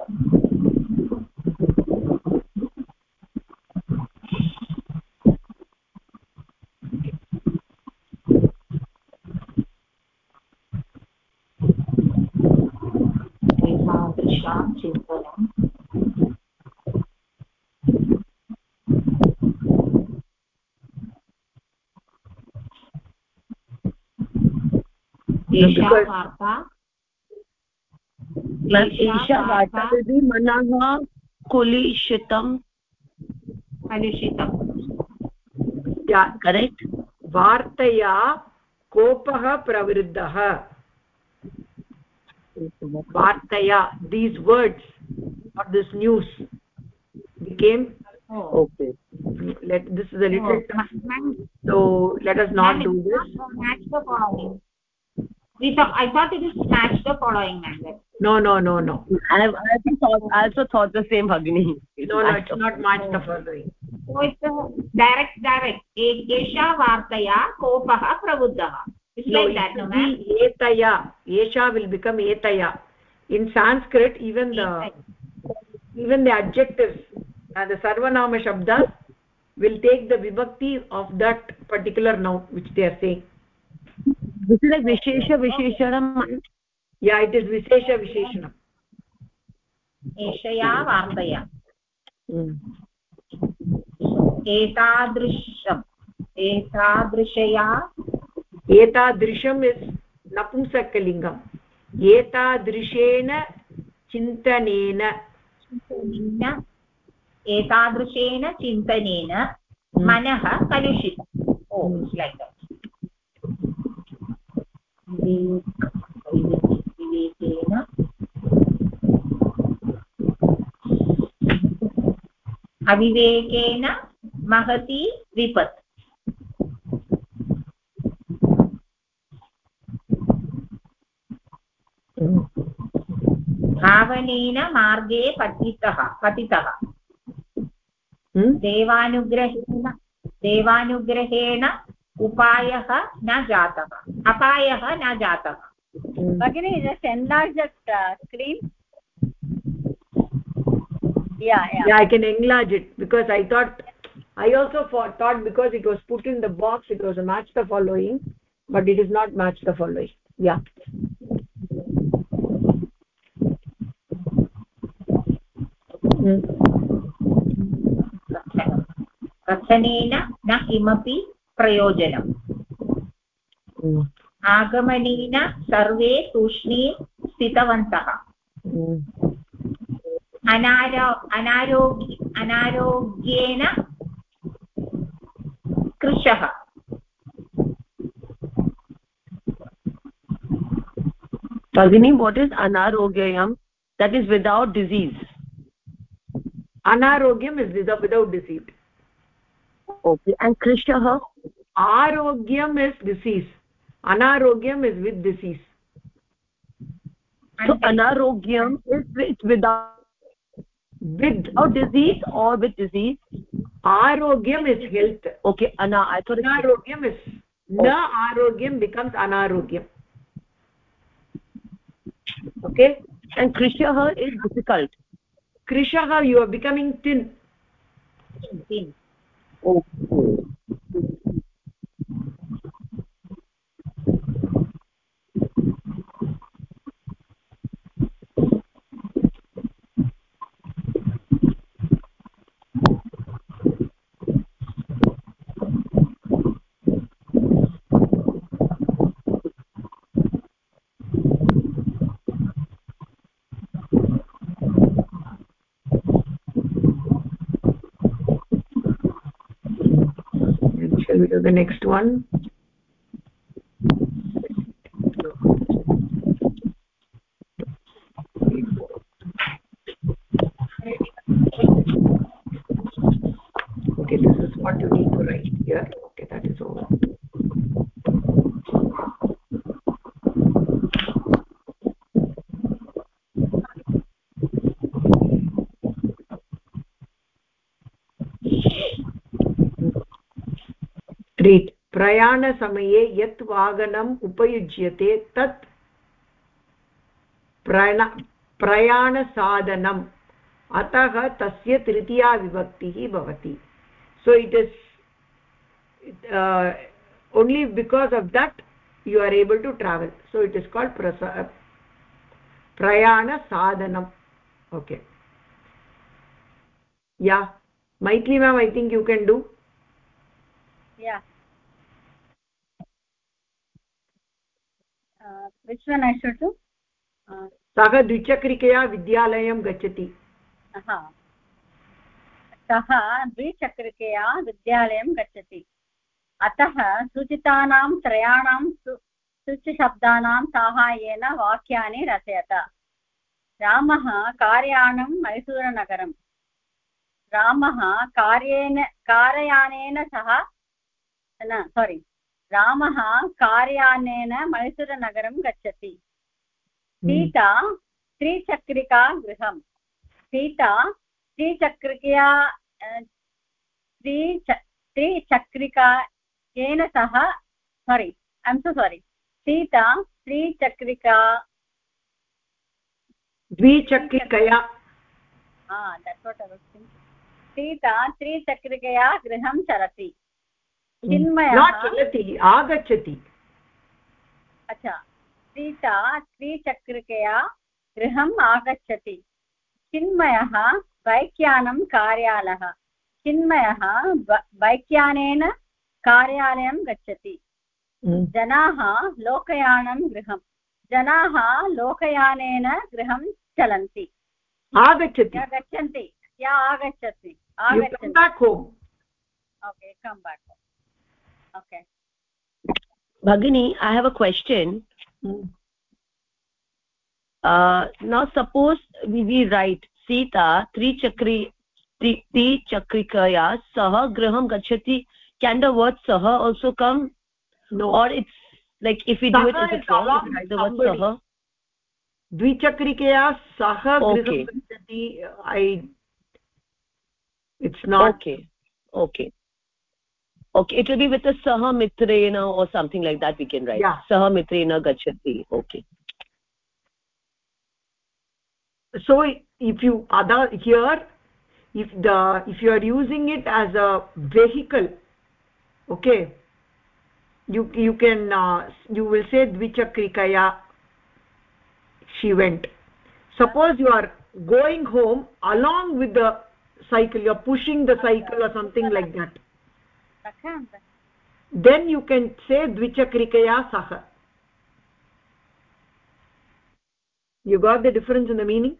isha vata will be manah kulishitam कलुषितम् yeah correct वार्तया कोपः प्रवृद्धः वार्तया okay let this is a little Oh, tough ma'am, so let us not ma'am, do it's this not match the following. we i thought it is match the following language. no no no no. I have i also thought, also thought the same bhagini. No no it's not match the following. So it's a direct direct. Esha vartaya kopah prabuddhah it's no, like that no ma'am. etaya. Esha will become etaya. In sanskrit even the even the adjectives and the sarvanama shabdas will take the vibhakti of that particular noun which they are saying. This is like vishesha visheshanam. Yeah it is vishesha visheshanam. एषया वार्तया. एतादृशम् एतादृशया एतादृशम् इस् नपुंसकलिङ्गम् एतादृशेन चिन्तनेन एतादृशेन चिन्तनेन मनः कलुषितम् ओ लैक् विवेकेन अविवेकेन महती विपत् भावनेन मार्गे पतितः पतितः Hmm? देवानुग्रहेण देवानुग्रहेण उपायः न जातः अपायः न जातः that uh. Yeah, yeah. yeah i can enlarge it because i thought i also thought thought because it was put in the box it was a match the following but it is not match the following yeah कथनेन न किमपि प्रयोजनम् आगमनेन सर्वे तूष्णीं स्थितवन्तः अनारो अनारोग्य अनारोग्येन कृशः Bhagini, what is anarogyam? That is without disease. anarogyam is without, without disease Okay. And krishah? Arogyam is disease anarogyam is with disease So anarogyam is with, without with without disease or with disease? arogyam is health Okay, ana. I thought anarogyam is na arogyam becomes anarogyam okay and krishah is difficult. krishah you are becoming thin thin. Okay. We do the next one प्रयाणसमये यत् वाहनम् उपयुज्यते तत् प्रण, प्रयाणसाधनम्। अतः तस्य तृतीया विभक्तिः भवति। So it is only because of that you are able to travel so it is called प्रयाणसाधनम् okay या Maitri ma'am I think you can do yeah. One i should do uh, सः द्विचक्रिकया विद्यालयं गच्छति। सः द्विचक्रिकया विद्यालयं गच्छति। अतः सूचितानां त्रयाणां सूच्यशब्दानां साहाय्येन वाक्यानि रचयत। रामः कार्यानं मैसूरुनगरं रामः कार्येन कारयानेन सह न सोरि रामः कार्यानेन मैसूरुनगरं गच्छति। सीता त्रिचक्रिका गृहं सीता त्रिचक्रिकया त्रिच त्रिचक्रिका येन सह sorry I am so sorry Sita त्रिचक्रिका द्विचक्रिकया। सीता त्रिचक्रिकया गृहं चलति चिन्मयः चलति आगच्छति। अच्छा सीता त्रिचक्रिकया गृहम् आगच्छति। चिन्मयः बैक्यानं कार्यालयः चिन्मयः बैक्यानेन कार्यालयं गच्छति। जनाः लोकयानं गृहं जनाः लोकयानेन गृहं चलन्ति। आगच्छति। गच्छन्ति। या आगच्छति। आगच्छन्ति home. okay come back okay Bhagini, I have a question. Uh, now suppose we, we write Sita Trichakri Trichakrikaya Saha Graham Gachati. Can the word Saha also come? no Or it's like if we do it, Saha is it wrong we write with the word. Saha? द्विचक्रिकया सह Okay. गृहं गच्छति I it's not Okay. Okay. Okay, it will be with a Saha Mitrena or something like that we can write. Yeah. Saha Mitrena Gachati. Okay. so if you other here if the if you are using it as a vehicle okay you you can uh, you will say dvichakrikaya she went suppose you are going home along with the cycle you are pushing the cycle or something like that then you can say dvichakrikaya sah you got the difference in the meaning?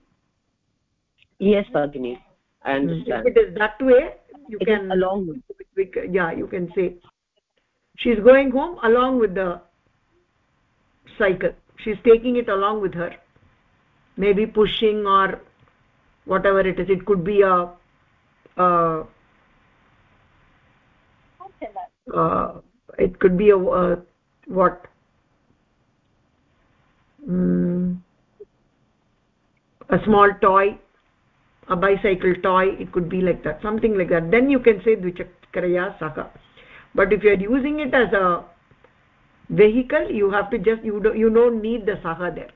Yes bhagini i understand. If it is that way you it can along with yeah you can say. She's going home along with the cycle. She's taking it along with her. Maybe pushing or whatever it is. It could be a uh, it could be a uh, what? Mm, a small toy a bicycle toy it could be like that something like that. Then you can say dvichakraya saka but if you are using it as a vehicle you have to just you don't you don't need the saha there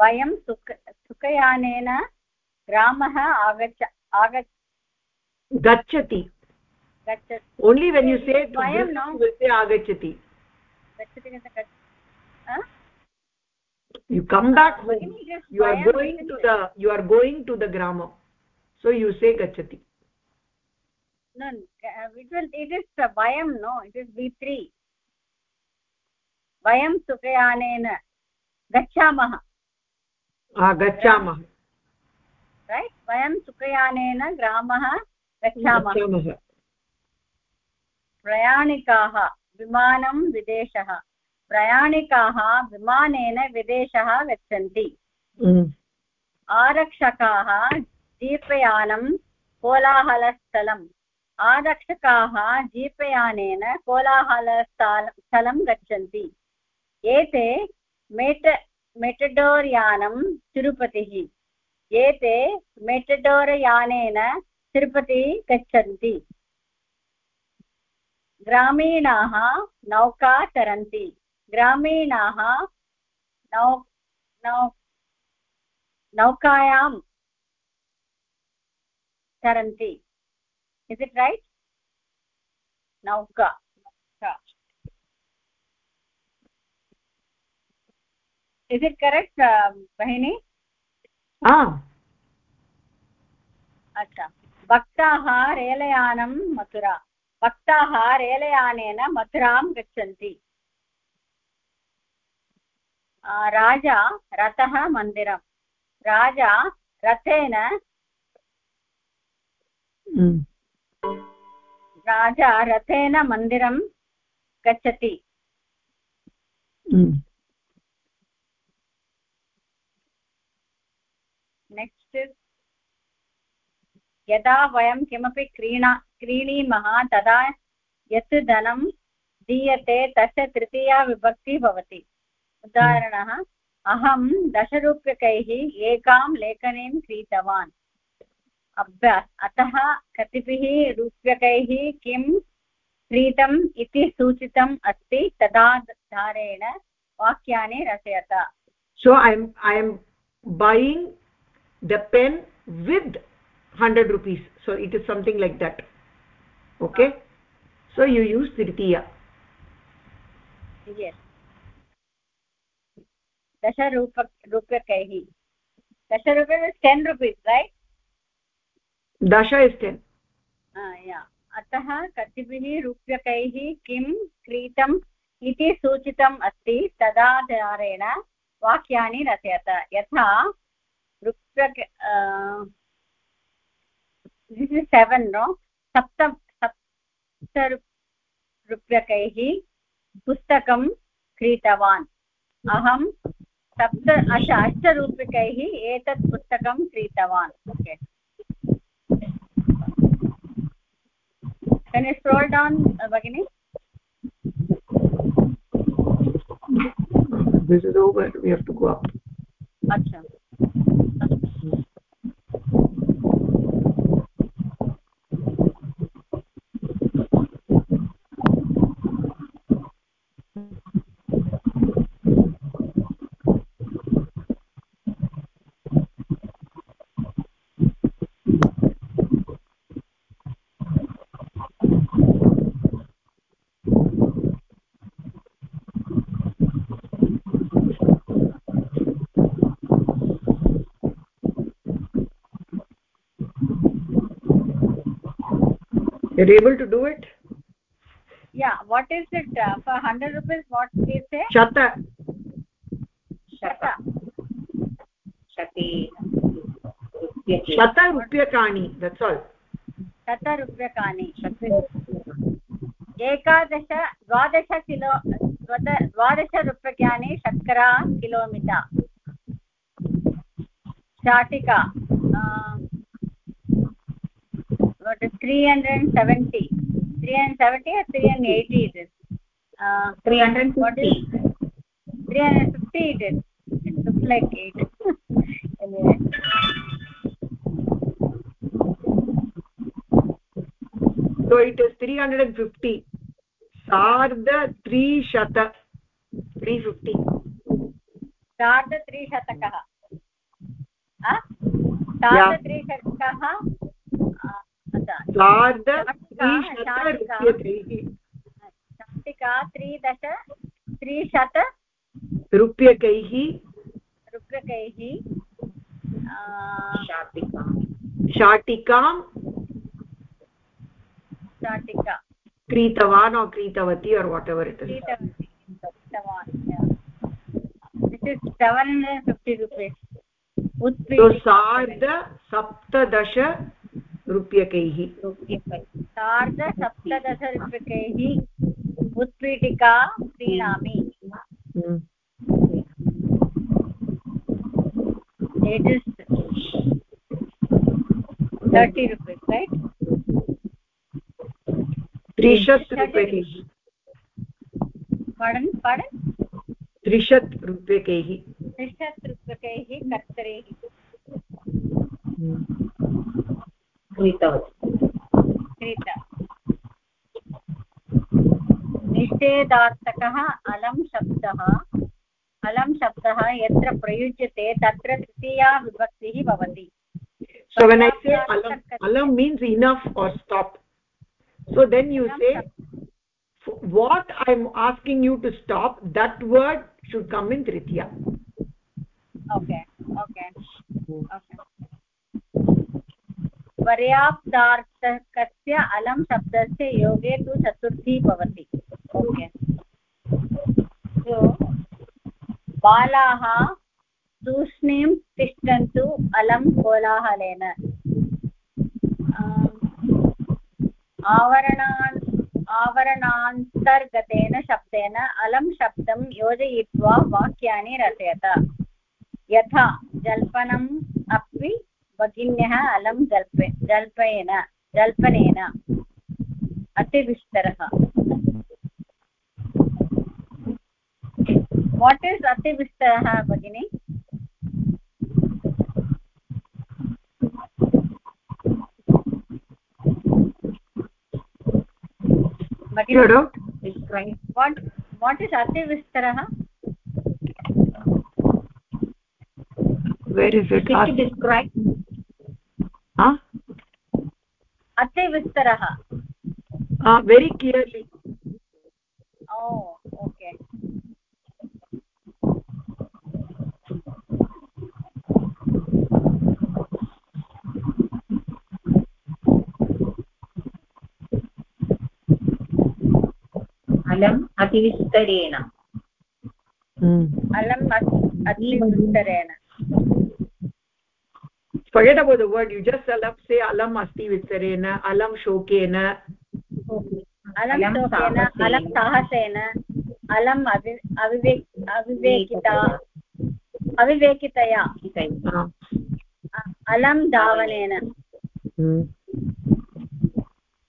वयं सुख सुखयानेन ग्रामः आगच्छ आगच्छ गच्छति Vayam, this, no? you will say agachati गच्छति you come back home you are going to the you are going to the grama so you say gachati no it will it is vayam no? It is v3 vayam सुखयानेन गच्छामः ah gachamah right? Vayam ग्रामः गच्छामः gachamah प्रयाणिकाः विमानं विदेशः प्रयाणिकाः विमानेन विदेशः गच्छन्ति. आरक्षकाः जीपयानं कोलाहलस्थलम् आरक्षकाः जीपयानेन कोलाहलस्थल स्थलं गच्छन्ति। एते मेट मेटडोर् यानं तिरुपतिः। एते मेटडोर् यानेन तिरुपति गच्छन्ति। ग्रामीणाः नौका तरन्ति। ग्रामीणाः नौ नौ नौकायां तरन्ति। इस् इट् रैट् नौका नौका इस् इट् करेक्ट् बहिनी ah अच्छा भक्ताः रेलयानं मथुरा भक्ताः रेलयानेन मथुरां गच्छन्ति आ, राजा रथः मन्दिरं राजा रथेन mm. राजा रथेन मन्दिरं गच्छति. नेक्स्ट् यदा वयं किमपि क्रीणा क्रीणीमः तदा यत् धनं दीयते तस्य तृतीया विभक्तिः भवति। उदाहरणः अहं दशरूप्यकैः एकां लेखनीं क्रीतवान्। अभ्यास् अतः कतिभिः रूप्यकैः किं क्रीतम् इति सूचितम् अस्ति तदाधारेण रचयत। So I am I am bang the pen so it is something like that okay so you use तृतीय दशरूप रूप्यकैः। दशरूप्य टेन् रुपीस् रैट् is 10 या। अतः कतिभिः रूप्यकैः किं क्रीतम् इति सूचितम् अस्ति, तदाधारेण वाक्यानि रचयत। यथा, रूप्यक सेवेन् नो सप्त सप्त रूप्यकैः पुस्तकं क्रीतवान्। अहं सप्त, अष्ट अष्टरूप्यकैः एतत् पुस्तकं क्रीतवान्। Okay can you scroll down uh, bagini this is over we have to go up. Acha. You're able to do it yeah what is it uh, for 100 rupees what we say shata shata shati shata rupyakani that's all shata शतरूप्यकाणि एकादश द्वादश किलो द्वादशरूप्यकाणि शर्करा किलोमिता शाटिका what is 370 370 or 380 it is uh 350 what is 350 it is it looks like 8 anyway so it is 350 सार्ध त्रिशत त्री फिफ्टि सार्धत्रिशतकः सार्धत्रिशतकः शाटिका त्रिदश त्रिशत रूप्यकैः। रूप्यकैः। शाटिका। शाटिकां। शाटिका। क्रीतवान् और् क्रीतवती और् वाट् एवर् इट् सप्तदश रूप्यकैः। सार्धसप्तदशरूप्यकैः उत्पीठिका क्रीणामि it is 30 rupees right? त्रिशत् रूप्यकैः। pardon pardon? कर्तरैः। क्रीतवती क्रीत निषेधार्थकः अलं शब्दः अलं शब्दः यत्र प्रयुज्यते तत्र तृतीया विभक्तिः भवति so when i say alam alam means enough or stop so then you say what i'm asking you to stop that word should come in tritiya okay okay okay पर्याप्तार्थकस्य अलं शब्दस्य योगे तु चतुर्थी भवति। ओके बालाः तूष्णीं तिष्ठन्तु अलं कोलाहलेन। आवरणान्, आवरणान्तर्गतेन शब्देन अलं शब्दं योजयित्वा वाक्यानि रचयत। यथा, जल्पनम् अपि भगिन्यः अलं जल्पे जल्पेन जल्पनेन। अतिविस्तरः। वाट् इस् अतिविस्तरः भगिनि? वाट् इस् अतिविस्तरः? Where is it? To describe huh अति विस्तरः very clearly. Oh okay. अलम् अतिविस्तरेण अलम् अतिविस्तरेण forget about the word you just alam say alam asti visarena alam shokena alam shokena alam sahasena alam avivek avivekita अविवेकितया अलं धावनेन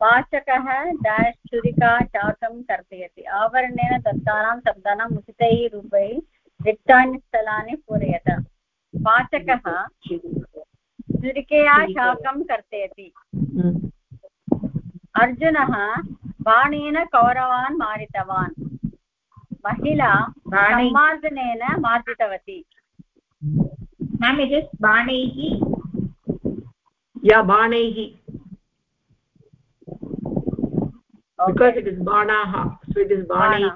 वाचकः डाश् छुरिका चाकं कर्तयति आवरणेन दत्तानां शब्दानाम् उचितैः रूपैः रिक्तानि स्थलानि पूरयत पाचकः छुरिकया शाकं कर्तयति। अर्जुनः बाणेन कौरवान् मारितवान्। महिला सम्मार्जनेन मार्जितवती। मेम् इट् इस् बाणैः या बाणैः because it is banaha so it is banai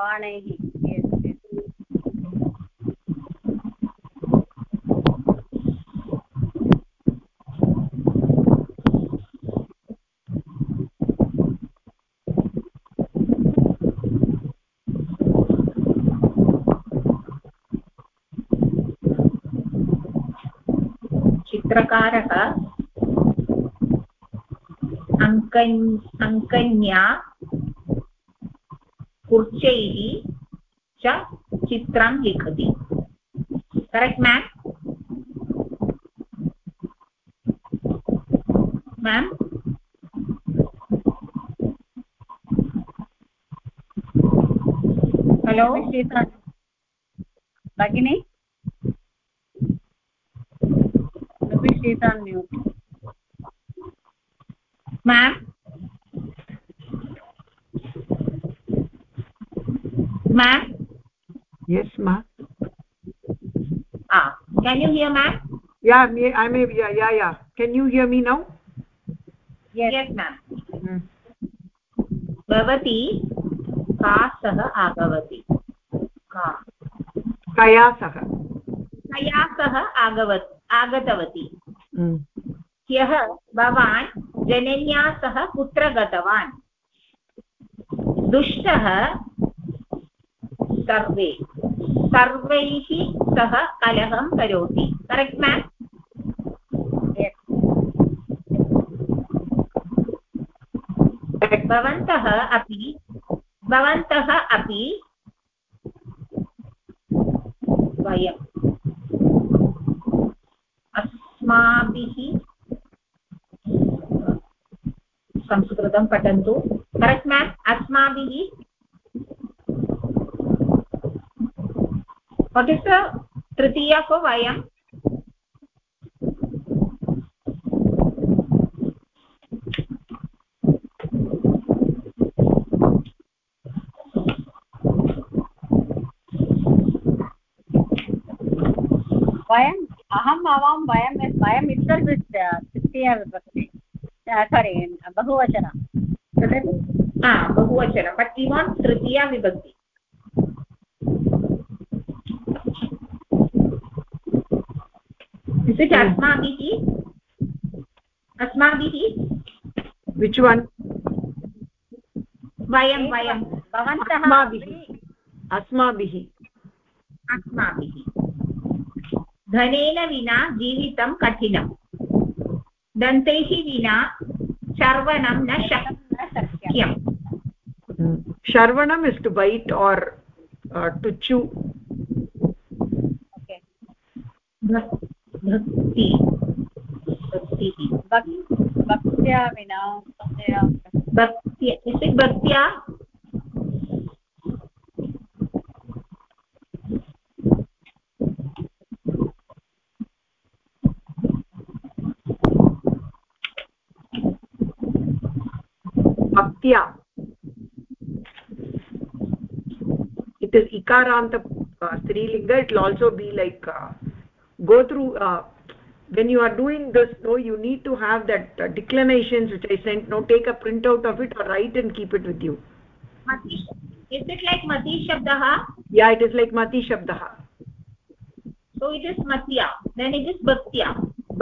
बाणैः। चित्रकारः अङ्कन् अङ्कन्या कुर्चैः च चित्रं लिखति। करेक्ट् मेम् मेम् हलो भगिनी sheet on mute ma'am ma'am yes ma ah can you hear ma'am yeah me i may yeah yeah yeah can you hear me now yes yes ma'am भवती का सह आगवती का कया सह कया सह आगवत् आगतवती ह्यः भवान् जनन्या सह कुत्र गतवान्? दुष्टः सर्वे सर्वैः सह कलहं करोति। करेक्ट् मेम् भवन्तः अपि भवन्तः अपि वयम्। अस्माभिः संस्कृतं पठन्तु। करेक्ट् मेम् अस्माभिः वट् इस् तृतीय को वयम्? वयम्? अहम् आवां वयं वयम् इस् तृतीया विभक्ति सारी बहुवचन। बहुवचनं बट् यु वाण्ट् तृतीया विभक्ति। इस् इट् अस्माभिः? अस्माभिः? विच् वन् वयं वयं। भवन्तः अस्माभिः। अस्माभिः। धनेन विना जीवितं कठिनम्। दन्तैः विना शर्वणं न शक्यम्। शर्वणम् is to bite or to chew भक्ति। भक्त्या विना भक्त्या? भक्त्या it is ikaranta uh, strilinga it will also be like uh, go through uh, when you are doing this no you need to have that uh, declinations which i sent no take a printout of it or write and keep it with you is it like mati shabdah yeah it is like mati shabdah so it is matya then it is bhaktya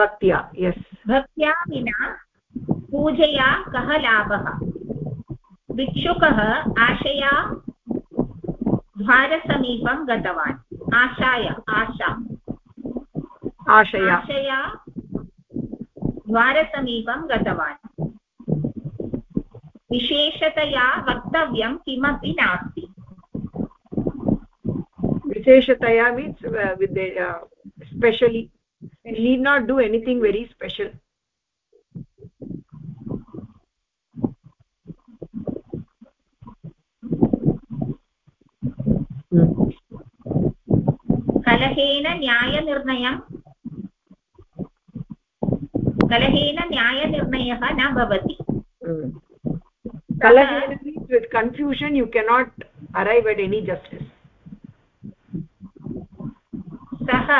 bhaktya yes bhaktya vina पूजया कः लाभः भिक्षुकः आशया द्वारसमीपं गतवान्। आशाय आशा। आशया। आशया द्वारसमीपं गतवान्। विशेषतया वक्तव्यं किमपि नास्ति। विशेषतया means specially need not do anything very special. कलहेन न्यायनिर्णयं कलहेन न्यायनिर्णयः न भवति kalahena with confusion you cannot arrive at any justice सः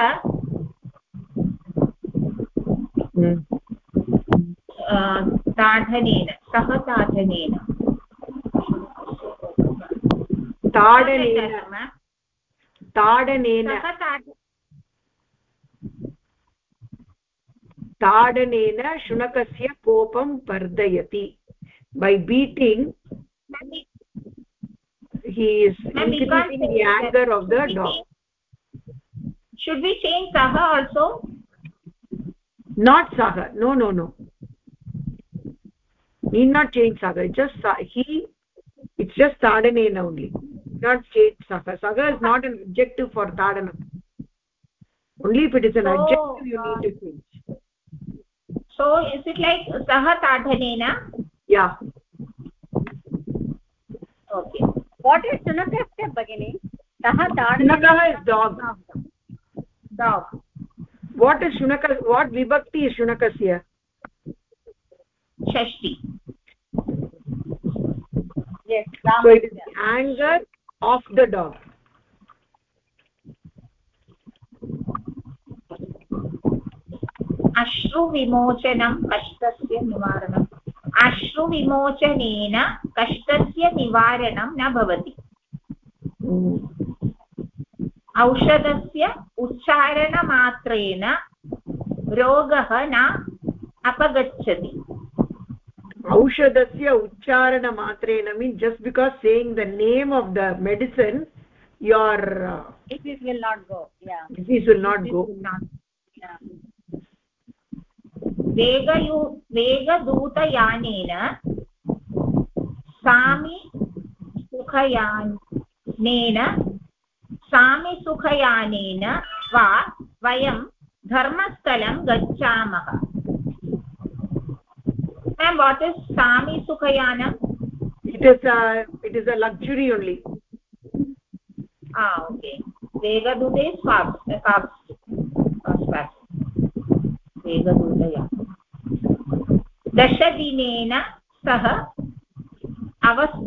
ताडनेन सः ताडनेन ताडनेन ताडनेन ताडनेन शुनकस्य कोपं वर्धयति by beating he is increasing the anger of the dog should we change saha also not saha no no no need not change saga just he it's just tadanena only not change saga saga is not an adjective for tadana only if it is an so, adjective you uh, need to change so is it like saha tadanena yeah okay what is shunakasya bagini saha shunakah is dog dog what is shunaka what vibhakti is shunakasya shashti yes so it is anger of the dog. अश्रुविमोचनं कष्टस्य निवारणम् अश्रुविमोचनेन कष्टस्य निवारणं न भवति औषधस्य उच्चारणमात्रेण रोगः न अपगच्छति औषधस्य उच्चारणमात्रेण mean just because saying the name of the medicine your uh, disease will not go yeah. disease will not go. वेगयु वेगदूतयानेन सामि सुखयानेन सामिसुखयानेन वा वयं धर्मस्थलं गच्छामः मैम वाट् इस् सामिसुखयानम् it is a it is a luxury only ah okay vegadute is fast fast fast fast वेगदूतया दशदिनेन सः अवस्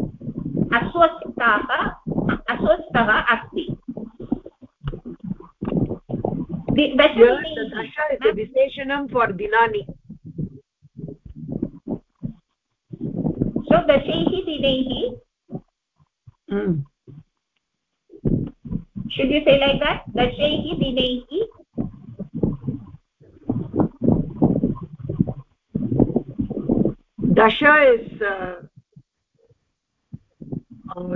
अस्वस्थः अस्वस्थः अस्ति दशदिनैः dasha is a सो दशैः दिनैः शुड् से लैक् दट् दशैः दिनैः दश इस्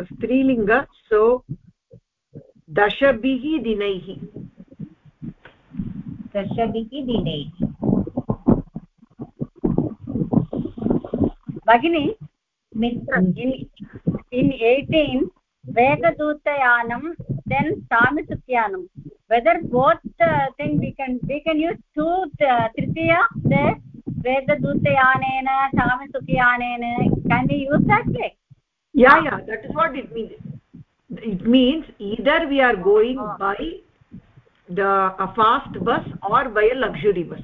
स्त्रीलिङ्ग सो दशभिः दिनैः दशभिः दिनैः भगिनी in in 18 vegadutayanam then samisukyanam whether both uh, thing we can we can use two uh, tritiya there vegadutayanena samisukyanena can we use that way yeah yeah that is what it means it means either we are going Ah. by the a fast bus or by a luxury bus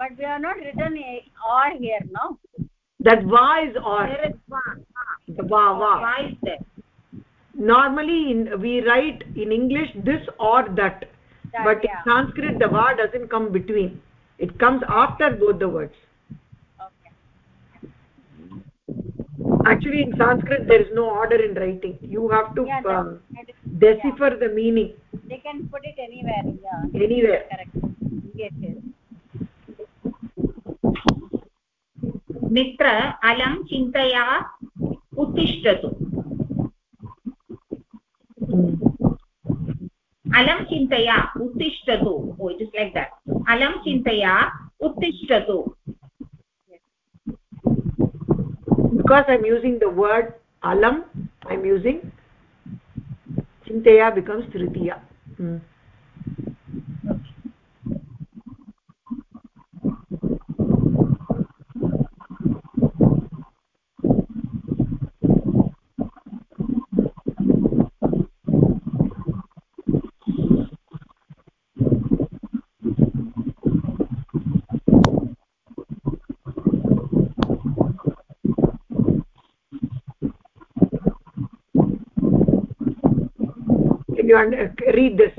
but we are not written a, or here no that va is or there is va the va va va is there. Normally in, we write in english this or that. That, but in sanskrit the va doesn't come between. It comes after both the words. Okay. Actually in sanskrit there is no order in writing. You have to yeah uh, um, that, that is, decipher the meaning. They can put it anywhere yeah. Anywhere. Correct. Yes yes मित्र अलं चिन्तया उत्तिष्ठतु। अलं चिन्तया उत्तिष्ठतु इट् इस् लैक् दट् अलं चिन्तया उत्तिष्ठतु। द वर्ड अलम् ऐ एम् यूसिङ्ग् चिन्तया बिकम्स् तृतीया। You read this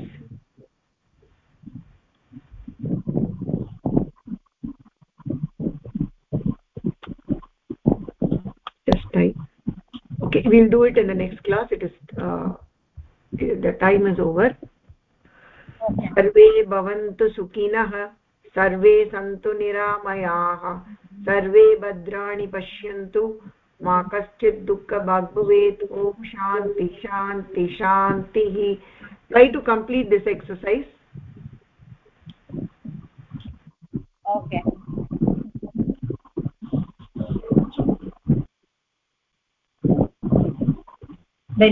just type okay we'll do it in the next class it is uh, the time is over सर्वे भवन्तु सुखिनः सर्वे सन्तु निरामयाः सर्वे भद्राणि पश्यन्तु मा कश्चित् दुःखभाग् भवेत् ॐ शान्ति शान्ति, शान्तिः। Try to complete this exercise okay okay.